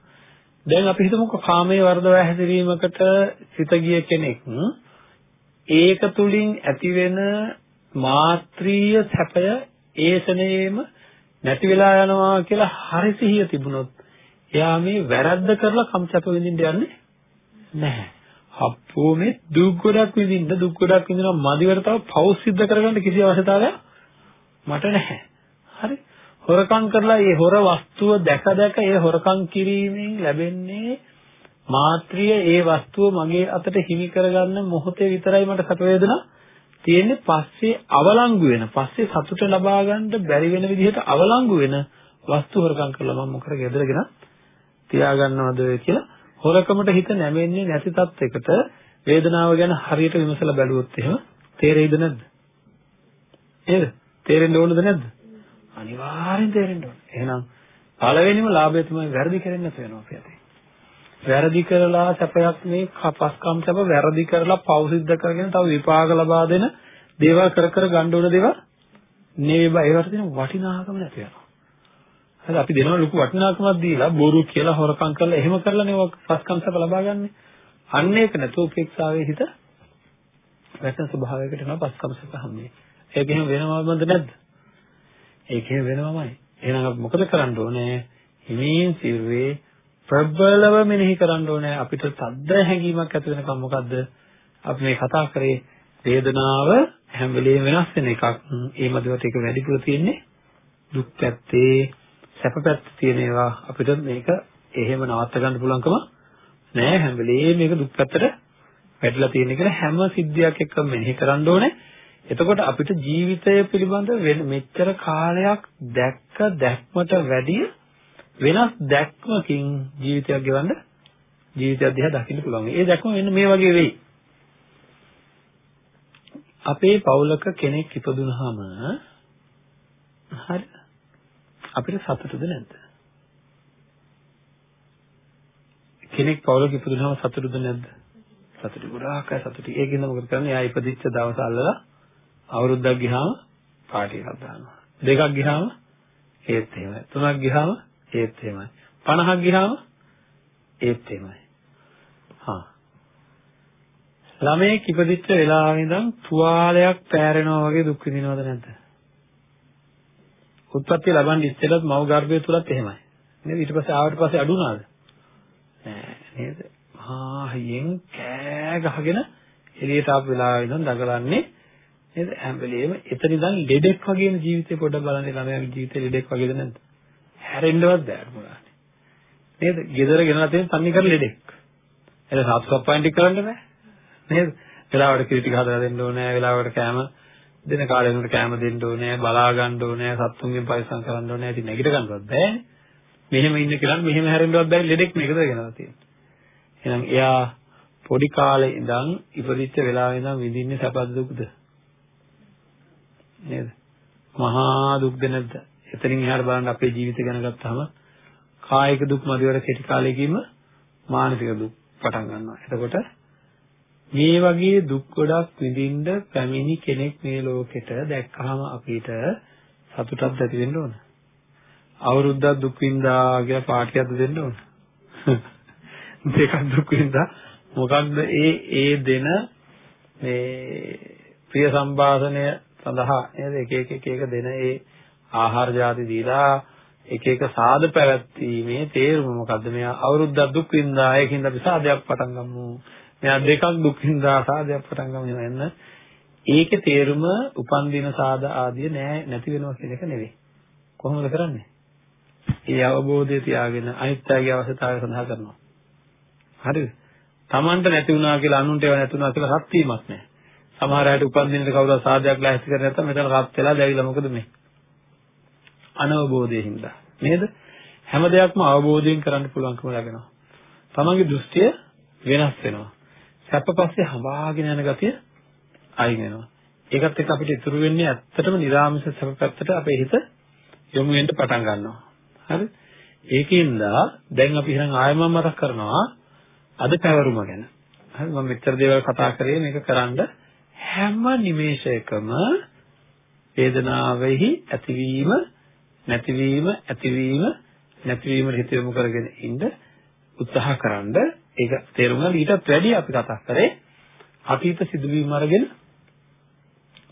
දැන් අපි හිතමුකෝ කාමයේ වර්ධව හැසිරීමකට සිත ගිය කෙනෙක් ඒක තුලින් ඇතිවෙන මාත්‍රීය සැපය ඒසනේම නැති වෙලා යනවා කියලා හරි සිහිය තිබුණොත් එයා මේ වැරද්ද කරලා කම්චප විඳින්න යන්නේ නැහැ. අප්පෝ මේ දුක් ගොඩක් විඳින්න දුක් ගොඩක් විඳිනවා මදිවට තව පෞ සිද්ධ කරගන්න කිසි අවශ්‍යතාවයක් මට නැහැ. හරි. හොරකම් කරලා ඒ හොර වස්තුව දැක දැක ඒ හොරකම් කිරීමෙන් ලැබෙන්නේ මාත්‍රිය ඒ වස්තුව මගේ අතට හිමි කරගන්න මොහොතේ විතරයි මට සැප වේදනා තියෙන්නේ පස්සේ අවලංගු වෙන පස්සේ සතුට ලබා ගන්න බැරි වෙන විදිහට අවලංගු වෙන වස්තු හොරකම් කරලා මම මොකද ගෙදරගෙන තියාගන්නවද කියලා හොරකමට හිත නැමෙන්නේ නැති තත්යකට වේදනාව ගැන හරියට විමසලා බැලුවොත් එහෙම තේරෙයිද නැද්ද? නේද? තේරෙන්න ඕනද නැද්ද? අනිවාර්යෙන් තේරෙන්න ඕන. එහෙනම් පළවෙනිම ලාභය තමයි වැරදි කරන්නේ නැත වෙනවා අපි අතේ. වැරදි කරලා සැපයක් මේ කපස්කම් සැප වැරදි කරලා පව් සිද්ධ කරගෙන තව විපාක ලබා දෙන දේවල් කර කර ගන්න ඕන දේවල් නෙවෙයි ඒවට තියෙන වටිනාකම නැති වෙනවා. හරි අපි දෙනවා ලොකු වටිනාකමක් දීලා බොරු කියලා හොරකම් කරලා එහෙම කරලා නේ පස්කම් සැප ලබා ගන්නෙ. අන්න ඒක නැතුව උපේක්ෂාවේ හිත වැටෙන ස්වභාවයකට යනවා පස්කම් සැප හැන්නේ. ඒක එහෙම වෙනවමද නැද්ද? ඒක එහෙම වෙනවමයි. එහෙනම් අපි මොකද කරන්න ඕනේ? හිමින් සිරුවේ ප්‍රබලව මෙනෙහි කරන්න ඕනේ. අපිට සද්ද හැඟීමක් ඇති වෙනකම් මොකද්ද? අපි මේ කතා කරේ වේදනාව හැම වෙලෙම වෙනස් වෙන එකක්. ඒ මදිවට ඒක වැඩිපුර තියෙන්නේ දුක් පැත්තේ සැප පැත්ත තියෙන ඒවා. අපිට මේක එහෙම නවත්ත ගන්න පුළුවන්කම නෑ. හැම වෙලේම මේක දුක් පැත්තට වැටිලා තියෙන කියලා හැම සිද්ධියක් එක්කම මෙනෙහි කරන්න ඕනේ. එතකොට අපිට ජීවිතය පිළිබඳ මෙච්චර කාලයක් දැක්ක දැක්මට වැඩිය වෙනස් දැක්මකින් ජීවිතයක් ගෙවන්න ජීවිතයක් දිහා දකින්න පුළුවන්. ඒ දැක්ම මෙන්න මේ වගේ වෙයි. අපේ පවුලක කෙනෙක් ඉපදුනහම හරි අපිට සතුටුද නැද්ද? කෙනෙක් පවුලක ඉපදුනහම සතුටුද නැද්ද? සතුටු ගොඩාක් අය සතුටු. ඒකින්ද මොකද කරන්නේ? එයා ඉපදිච්ච දවස අල්ලලා අවුරුද්දක් ගියාම පාටි එකක් දානවා. දෙකක් ගියාම ඒත් එහෙමයි. තුනක් ගියාම ඒත් එහෙමයි. 50ක් ගියාම ඒත් එහෙමයි. හා. ළමයෙක් ඉපදිච්ච වෙලාවෙ ඉඳන් තුවාලයක් පෑරෙනවා වගේ දුක් විඳිනවද නැද්ද? උත්පත්ති ලබන්නේ ඉස්සෙල්ලත් මව ගර්භය තුලත් එහෙමයි. නේද? ඊට පස්සේ ආවට පස්සේ අඩු වුණාද? නෑ නේද? ආ හයියෙන් කෑ ගහගෙන එළියට ආපු වෙලාවෙ ඉඳන් දඟලන්නේ නේද? හැම වෙලෙම එතන ඉඳන් ලෙඩෙක් වගේම ජීවිතේ පොඩ්ඩක් බලන්න ළමයාගේ ජීවිතේ ලෙඩෙක් වගේද නැද්ද? හැරෙන්නවත් බෑ මොනවානේ. නේද? ගෙදර ගෙනලා තියෙන තන්නේ කර ලෙඩෙක්. එළ සාප්සප්පයින් ටික කරන්න බෑ. නේද? වෙලාවට කිරි ටික හදලා දෙන්න ඕනේ, වෙලාවට කෑම දෙන කාලේ වෙනකොට කෑම දෙන්න ඕනේ, බලා ගන්න ඕනේ, සත්තුන්ගෙන් පරිස්සම් කරන්න ඕනේ. ඉතින් නැගිට ගන්නවත් බෑනේ. මෙහෙම ඉන්න කියලා මෙහෙම හැරෙන්නවත් බැරි ලෙඩෙක් මේකද ගෙනලා තියෙන්නේ. එහෙනම් එයා පොඩි කාලේ ඉඳන් ඉපදිච්ච වෙලාවේ ඉඳන් විඳින්නේ සැපද දුකද? නේද? මහා දුක්ද නැද්ද? එතනින් එහාට බලන්න අපේ ජීවිතය ගැන ගත්තාම කායික දුක් මදිවර කෙටි කාලයකින්ම මානසික දුක් පටන් ගන්නවා. එතකොට මේ වගේ දුක් ගොඩක් විඳින්න පැමිණි කෙනෙක් මේ ලෝකෙට දැක්කහම අපිට සතුටක් ඇති වෙන්න ඕන. අවුරුද්දක් දුක් විඳා කියලා පාටියක්ද දෙන්න ඕන. දෙකක් දුක් විඳා මොකක්ද ඒ ඒ දෙන මේ ප්‍රිය සම්භාෂණය සඳහා නේද? එක එක එක එක දෙන ඒ ආහාර ಜಾති දීලා එක එක සාද පැවැත්වීමේ තේරුම මොකද්ද? මෙයා අවුරුද්දක් දුක් විඳා ඒකින්ද අපි සාදයක් පටන් ගමු. මෙයා දෙකක් දුක් විඳා සාදයක් පටන් ගමු එන්න. ඒකේ තේරුම උපන් දින සාද ආදිය නෑ නැති වෙනවා කියන එක නෙවෙයි. කොහොමද කරන්නේ? ඒ අවබෝධය තියාගෙන අනිත්‍යයේ අවශ්‍යතාවය සඳහා කරනවා. හරිද? Tamanට නැති වුණා කියලා අනුන්ට ඒවා නැති වුණා කියලා රත් වීමක් නෑ. සමහර අයට උපන් දිනේට කවුරුහරි සාදයක් ලෑස්ති කරේ නැත්නම් මෙතන රත් වෙලා දැවිලා මොකද මේ? අනවබෝධයෙන් හින්දා. නේද? හැම දෙයක්ම අවබෝධයෙන් කරන්න පුළුවන්කම ලැබෙනවා. තමන්ගේ දෘෂ්ටිය වෙනස් වෙනවා. සැපපස්සේ හඹාගෙන යන ගතිය අයින් වෙනවා. ඒකත් එක්ක අපිට ඉතුරු වෙන්නේ ඇත්තටම නිරාමිෂ සැප පැත්තට අපේ හිත යොමු වෙන්න පටන් ගන්නවා. හරි? ඒකින්ද දැන් අපි හිතන් ආයෙම මතක් කරනවා අද පැවරුම ගැන. හරි? මම මෙච්චර දේවල් කතා කරේ මේක කරන්න. හැම නිමේෂයකම වේදනාවෙහි ඇතිවීම නැතිවීම ඇතිවීම නැතිවීම හිත යොමු කරගෙන ඉන්න උත්සාහකරනද ඒක තේරුම් ගන්න. ඊටත් වැඩි අපි කතා කරේ අතීත සිදුවීම් අරගෙන.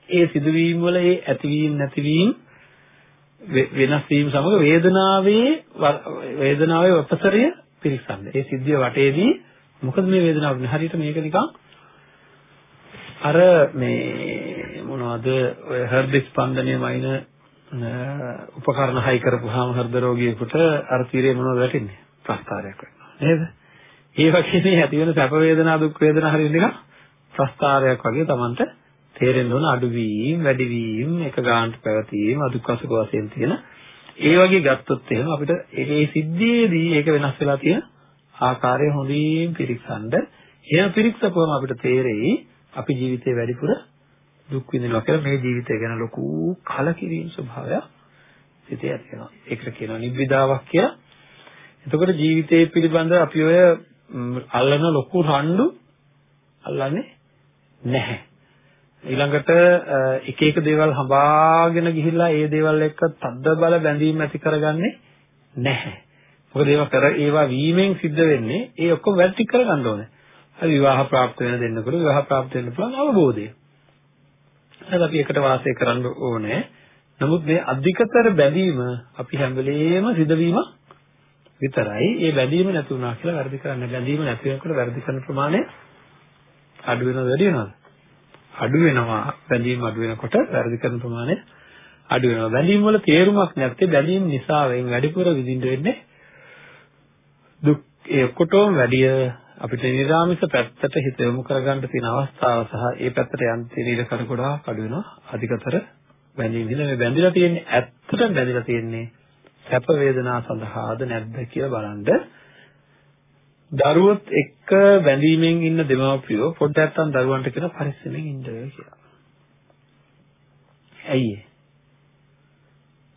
ඒ සිදුවීම් වල ඒ ඇතිවීම නැතිවීම වෙනස් වීම සමග වේදනාවේ වේදනාවේ වපසරය පිරික්සන්න. ඒ සිද්ධිය වටේදී මොකද මේ වේදනාව? හරියට මේක නිකන් අර මේ මොනවද ඔය හෘද ස්පන්දනයේ වයින් උපකරණ හයි කරපුවාම හෘද රෝගියෙකුට අර තීරේ මොනවද වැටෙන්නේ? ප්‍රස්තාරයක් වෙනවා. නේද? ඒ වගේ මේ ඇති වෙන සැප වේදනා දුක් වේදනා හරියට නිකන් ප්‍රස්තාරයක් වගේ Tamanට තේරෙන්න ඕන අඩුවීම් වැඩිවීම් එක ගන්නට පැවතීම අදුක්කසක වශයෙන් තියෙන. ඒ වගේ ගත්තොත් එහෙම අපිට ඒ සිද්ධියේදී ඒක වෙනස් වෙලා තියෙන ආකාරය හොඳින් පිරික්සන්න. එහෙම පිරික්සපුවම අපිට තේරෙයි අපි ජීවිතේ වැඩිපුර දුක් විඳිනවා කියලා මේ ජීවිතය ගැන ලොකු කලකිරීම ස්වභාවයක් සිතේ ඇති වෙනවා. ඒකට කියනවා නිබ්බිදාවක් කියලා. එතකොට ජීවිතය පිළිබඳ අපි ඔය අල්ලන ලොකු රණ්ඩු අල්ලන්නේ නැහැ. ඊළඟට එක එක දේවල් හඹාගෙන ගිහිල්ලා ඒ දේවල් එක්ක තද්ද බල බැඳීම් ඇති කරගන්නේ නැහැ. මොකද ඒවා කර ඒවා වීමෙන් සිද්ධ වෙන්නේ ඒ ඔක්කොම වැටි කරගන්න ඕනේ. හරි විවාහ ප්‍රාප්ත වෙන දෙන්නකොට විවාහ ප්‍රාප්ත වෙන්න පුළුවන් අවබෝධය. එහෙනම් අපි එකට වාසය කරන්න ඕනේ. නමුත් මේ අධිකතර බැඳීම අපි හැම වෙලේම සිදුවීම විතරයි. ඒ බැඳීම නැති වුණා කියලා වැරදි කරන්න. බැඳීම නැති වෙනකොට වැරදි කරන ප්‍රමාණය අඩු වෙනවද වැඩි වෙනවද? අඩු වෙනවා. බැඳීම අඩු වෙනකොට වැරදි කරන ප්‍රමාණය අඩු වෙනවා. බැඳීම් වල තේරුමක් නැත්තේ බැඳීම් නිසා වෙන් වැඩිපුර විඳින්න වෙන්නේ දුක් ඒ ඔක්කොටම වැඩිය අපිට නිරාමිස පැත්තට හිත යොමු කරගන්න තියෙන අවස්ථාව සහ ඒ පැත්තට යන්න තියෙන ඉඩ කඩ ගොඩාක් අඩු වෙනවා අධිකතර බැඳීම් හිඳ මේ බැඳිලා තියෙන්නේ ඇත්තටම බැඳිලා තියෙන්නේ සැප වේදනා සඳහාද නැද්ද කියලා බලන්න දරුවොත් එක්ක බැඳීමෙන් ඉන්න දෙමව්පියෝ පොඩ්ඩක් නැත්තම් දරුවන්ට කියන පරිස්සමෙන් ඉන්න කියලා. ඇයි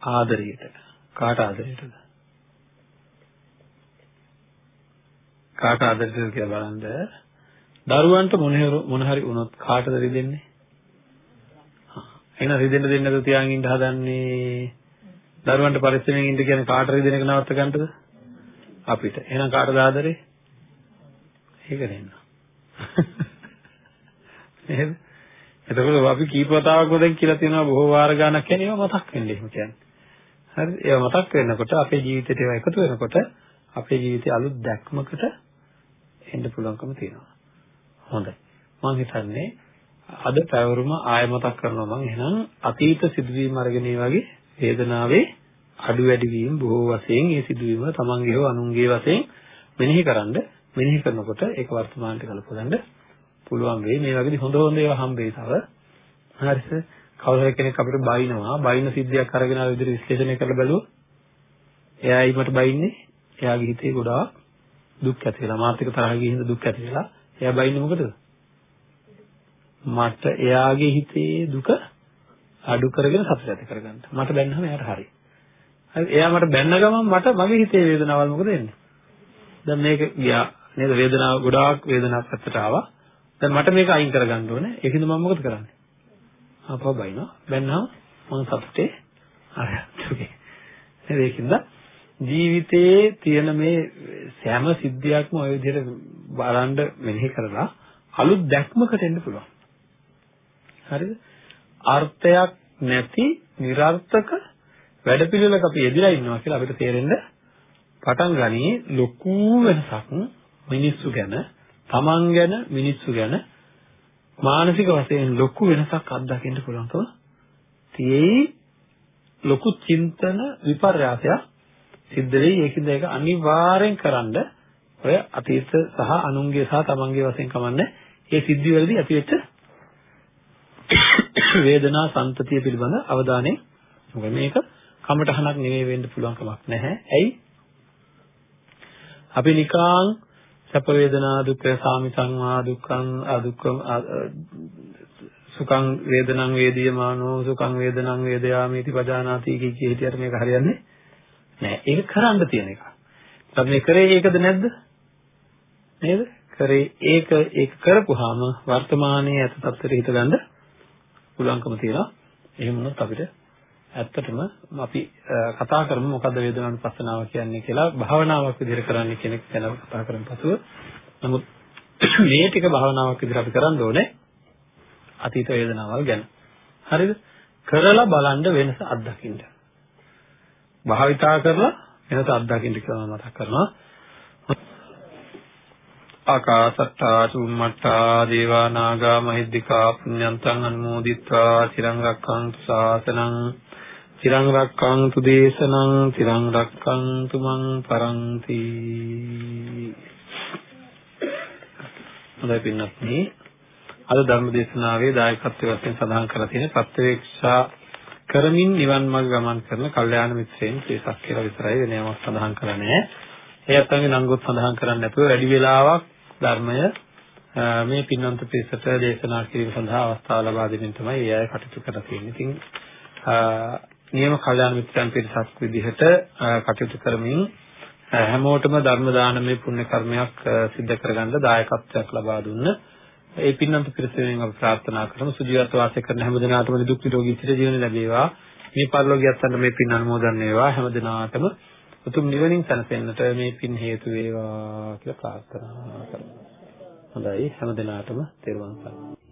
ආදරයට කාට ආදරයටද? කාට ආදරද කියලා බලන්න දරුවන්ට මොන හරි වුණොත් කාටද රිදෙන්නේ? එහෙනම් රිදෙන්න දෙන්නේ නැතුව තියාගෙන ඉන්න හදන්නේ දරුවන්ට පරිස්සමෙන් ඉන්න කියන්නේ කාට රිදෙන එක නවත්ත ගන්නද? අපිට. එහෙනම් කාටද ආදරේ? ඒක නෙන්න. නේද? එතකොට අපි කීප වතාවක් දැන් කියලා තියෙනවා බොහෝ වාර ගණක් කියන්නේ ඒවා මතක් වෙන්නේ එහෙම කියන්නේ. හරිද? ඒවා මතක් වෙනකොට අපේ ජීවිතේට ඒවා එකතු වෙනකොට අපේ ජීවිතේ අලුත් දැක්මකට එන්න පුළුවන්කම තියෙනවා. හොඳයි. මම හිතන්නේ අද පැවරුම ආය මතක් කරනවා මම එහෙනම් අතීත සිදුවීම් අරගෙන මේ වගේ වේදනාවේ අඩු වැඩි වීම බොහෝ වශයෙන් ඒ සිදුවීම තමන්ගේ හෝ අනුන්ගේ වශයෙන් මෙනෙහි කරන්ඩ මෙනෙහි කරනකොට ඒක වර්තමානට කලපගන්න පුළුවන් වෙයි. මේ වගේ හොඳ හොඳ ඒවා හම්බෙයි තව. හරිද? කවුරු කෙනෙක් අපිට බයිනවා. බයින සිද්ධියක් අරගෙන ආව විදිහට විශ්ලේෂණය කරලා බැලුවොත් එයායි මට බයින්නේ? එයාගේ හිතේ ගොඩාක් දුක් ඇති වෙලා මානසික තරහ ගිහින් දුක් ඇති වෙලා එයා බයින්නේ මොකටද? මට එයාගේ හිතේ දුක අඩු කරගෙන සතුට ඇති කරගන්න. මට බැන්නම එයාට හරි. හරි එයා මට බැන්න ගමන් මට මගේ හිතේ වේදනාවල් මොකද වෙන්නේ? දැන් මේක ගියා. නේද? වේදනාව ගොඩාක් වේදනාවක් පැත්තට ආවා. දැන් මට මේක අයින් කරගන්න ඕනේ. ඒකින්ද මම මොකද කරන්නේ? ආපහු බයිනවා. බැන්නා මම සතුටේ අරහත්තුගේ නේද? ඒකින්ද ජීවිතයේ තියෙන මේ සෑම සිද්ධියක්ම ඔය විදිහට බලන්න මෙනෙහි කරලා අලුත් දැක්මකට එන්න පුළුවන්. හරිද? අර්ථයක් නැති નિરර්ථක වැඩපිළිවෙලක අපි යෙදලා ඉන්නවා කියලා අපිට තේරෙන්න පටන් ගනී ලොකු වෙනසක් මිනිස්සු ගැන, තමන් ගැන, මිනිස්සු ගැන මානසික වශයෙන් ලොකු වෙනසක් අත්දකින්න පුළුවන්කම තියෙයි ලොකු චින්තන විපර්යාසයක් සිද්ධ වෙයි ඒකින්ද ඒක අනිවාර්යෙන් කරන්න ඔය අතීත සහ අනුන්ගේ සහ තමන්ගේ වශයෙන් කමන්නේ ඒ සිද්ධිවලදී ඇතිවෙච්ච වේදනා සංතතිය පිළිබඳ අවධානය මොකද මේක කමටහනක් නෙවෙයි වෙන්න පුළුවන් කමක් නැහැ. ඇයි? අපි නිකාං සැප වේදනා දුක්ඛ සාමිතං වා දුක්ඛං අදුක්ඛං සුඛං වේදනං වේදියමානෝ සුඛං වේදනං වේදයාමීති පජානාති කී කී හිටියට මේක හරියන්නේ නෑ. ඒක කරන්න තියෙන එක. අපි මේ කරේ ඒකද නැද්ද? නේද? කරේ ඒක ඒක කරපුවාම වර්තමානයේ ඇත තත්ත්වෙට හිතගන්න පුළුවන්කම තියෙනවා. එහෙම වුණොත් අපිට ඇත්තටම අපි කතා කරමු මොකද්ද වේදනානුපස්සනාව කියන්නේ කියලා භාවනාවක් විදිහට කරන්න කෙනෙක් ගැන කතා කරන් පසුව නමුත් මේ ටික භාවනාවක් විදිහට අපි කරන්න ඕනේ අතීත වේදනාවල් ගැන හරිද කරලා බලන්න වෙනස අත්දකින්න භාවිතා කරලා වෙනස අත්දකින්න කියලා මතක් කරනවා. ආකාසත්තා චුම්මත්තා දේවා නාග මහිද්దికා පුඤ්ඤන්තං අනුමෝදිත්වා තිරං රක්ඛන්තු සාසනං තිරං රක්ඛන්තු දේශනං තිරං රක්ඛන්තු මං පරන්ති. හොඳයි පින්නත් මේ අද ධර්ම දේශනාවේ දායකත්වයෙන් සඳහන් කරලා තියෙන ප්‍රත්‍යවේක්ෂා කරමින් නිවන් මාර්ග ගමන් කරන කල්යාණ මිත්‍රයන් කේසක් කියලා විතරයි වෙන යමක් සඳහන් කරලා නැහැ. ඒ අත්ංගේ නංගොත් සඳහන් කරන්නේ නැතුව වැඩි වෙලාවක් ධර්මය මේ පින්වන්ත පිරිසට දේශනා කිරීම සඳහා අවස්ථාව ලබා දෙමින් තමයි ඒ අය කටයුතු කරලා තියෙන්නේ. ඉතින් නියම කල්යාණ මිත්‍රයන් පිරිසක් විදිහට කටයුතු කරමින් හැමෝටම ධර්ම දානමය පුණ්‍ය කර්මයක් සිද්ධ කරගන්න දායකත්වයක් ලබා දුන්න ඒ පින්නන්ත පිරිස වෙනුවෙන් අපි ප්‍රාර්ථනා කරමු. සුජීවත්ව වාසය කරන හැම දිනාටම දුක් නිරෝගී චිර ජීවන ලැබේවා. මේ පරිලෝකියත් අන්න මේ පින් අනුමෝදන් වේවා. හැම දිනාටම උතුම් නිවනින් සැනසෙන්නට මේ පින් හේතු වේවා කියලා ප්‍රාර්ථනා කරමු. හොඳයි. හැම දිනාටම තෙරුවන් සරණයි.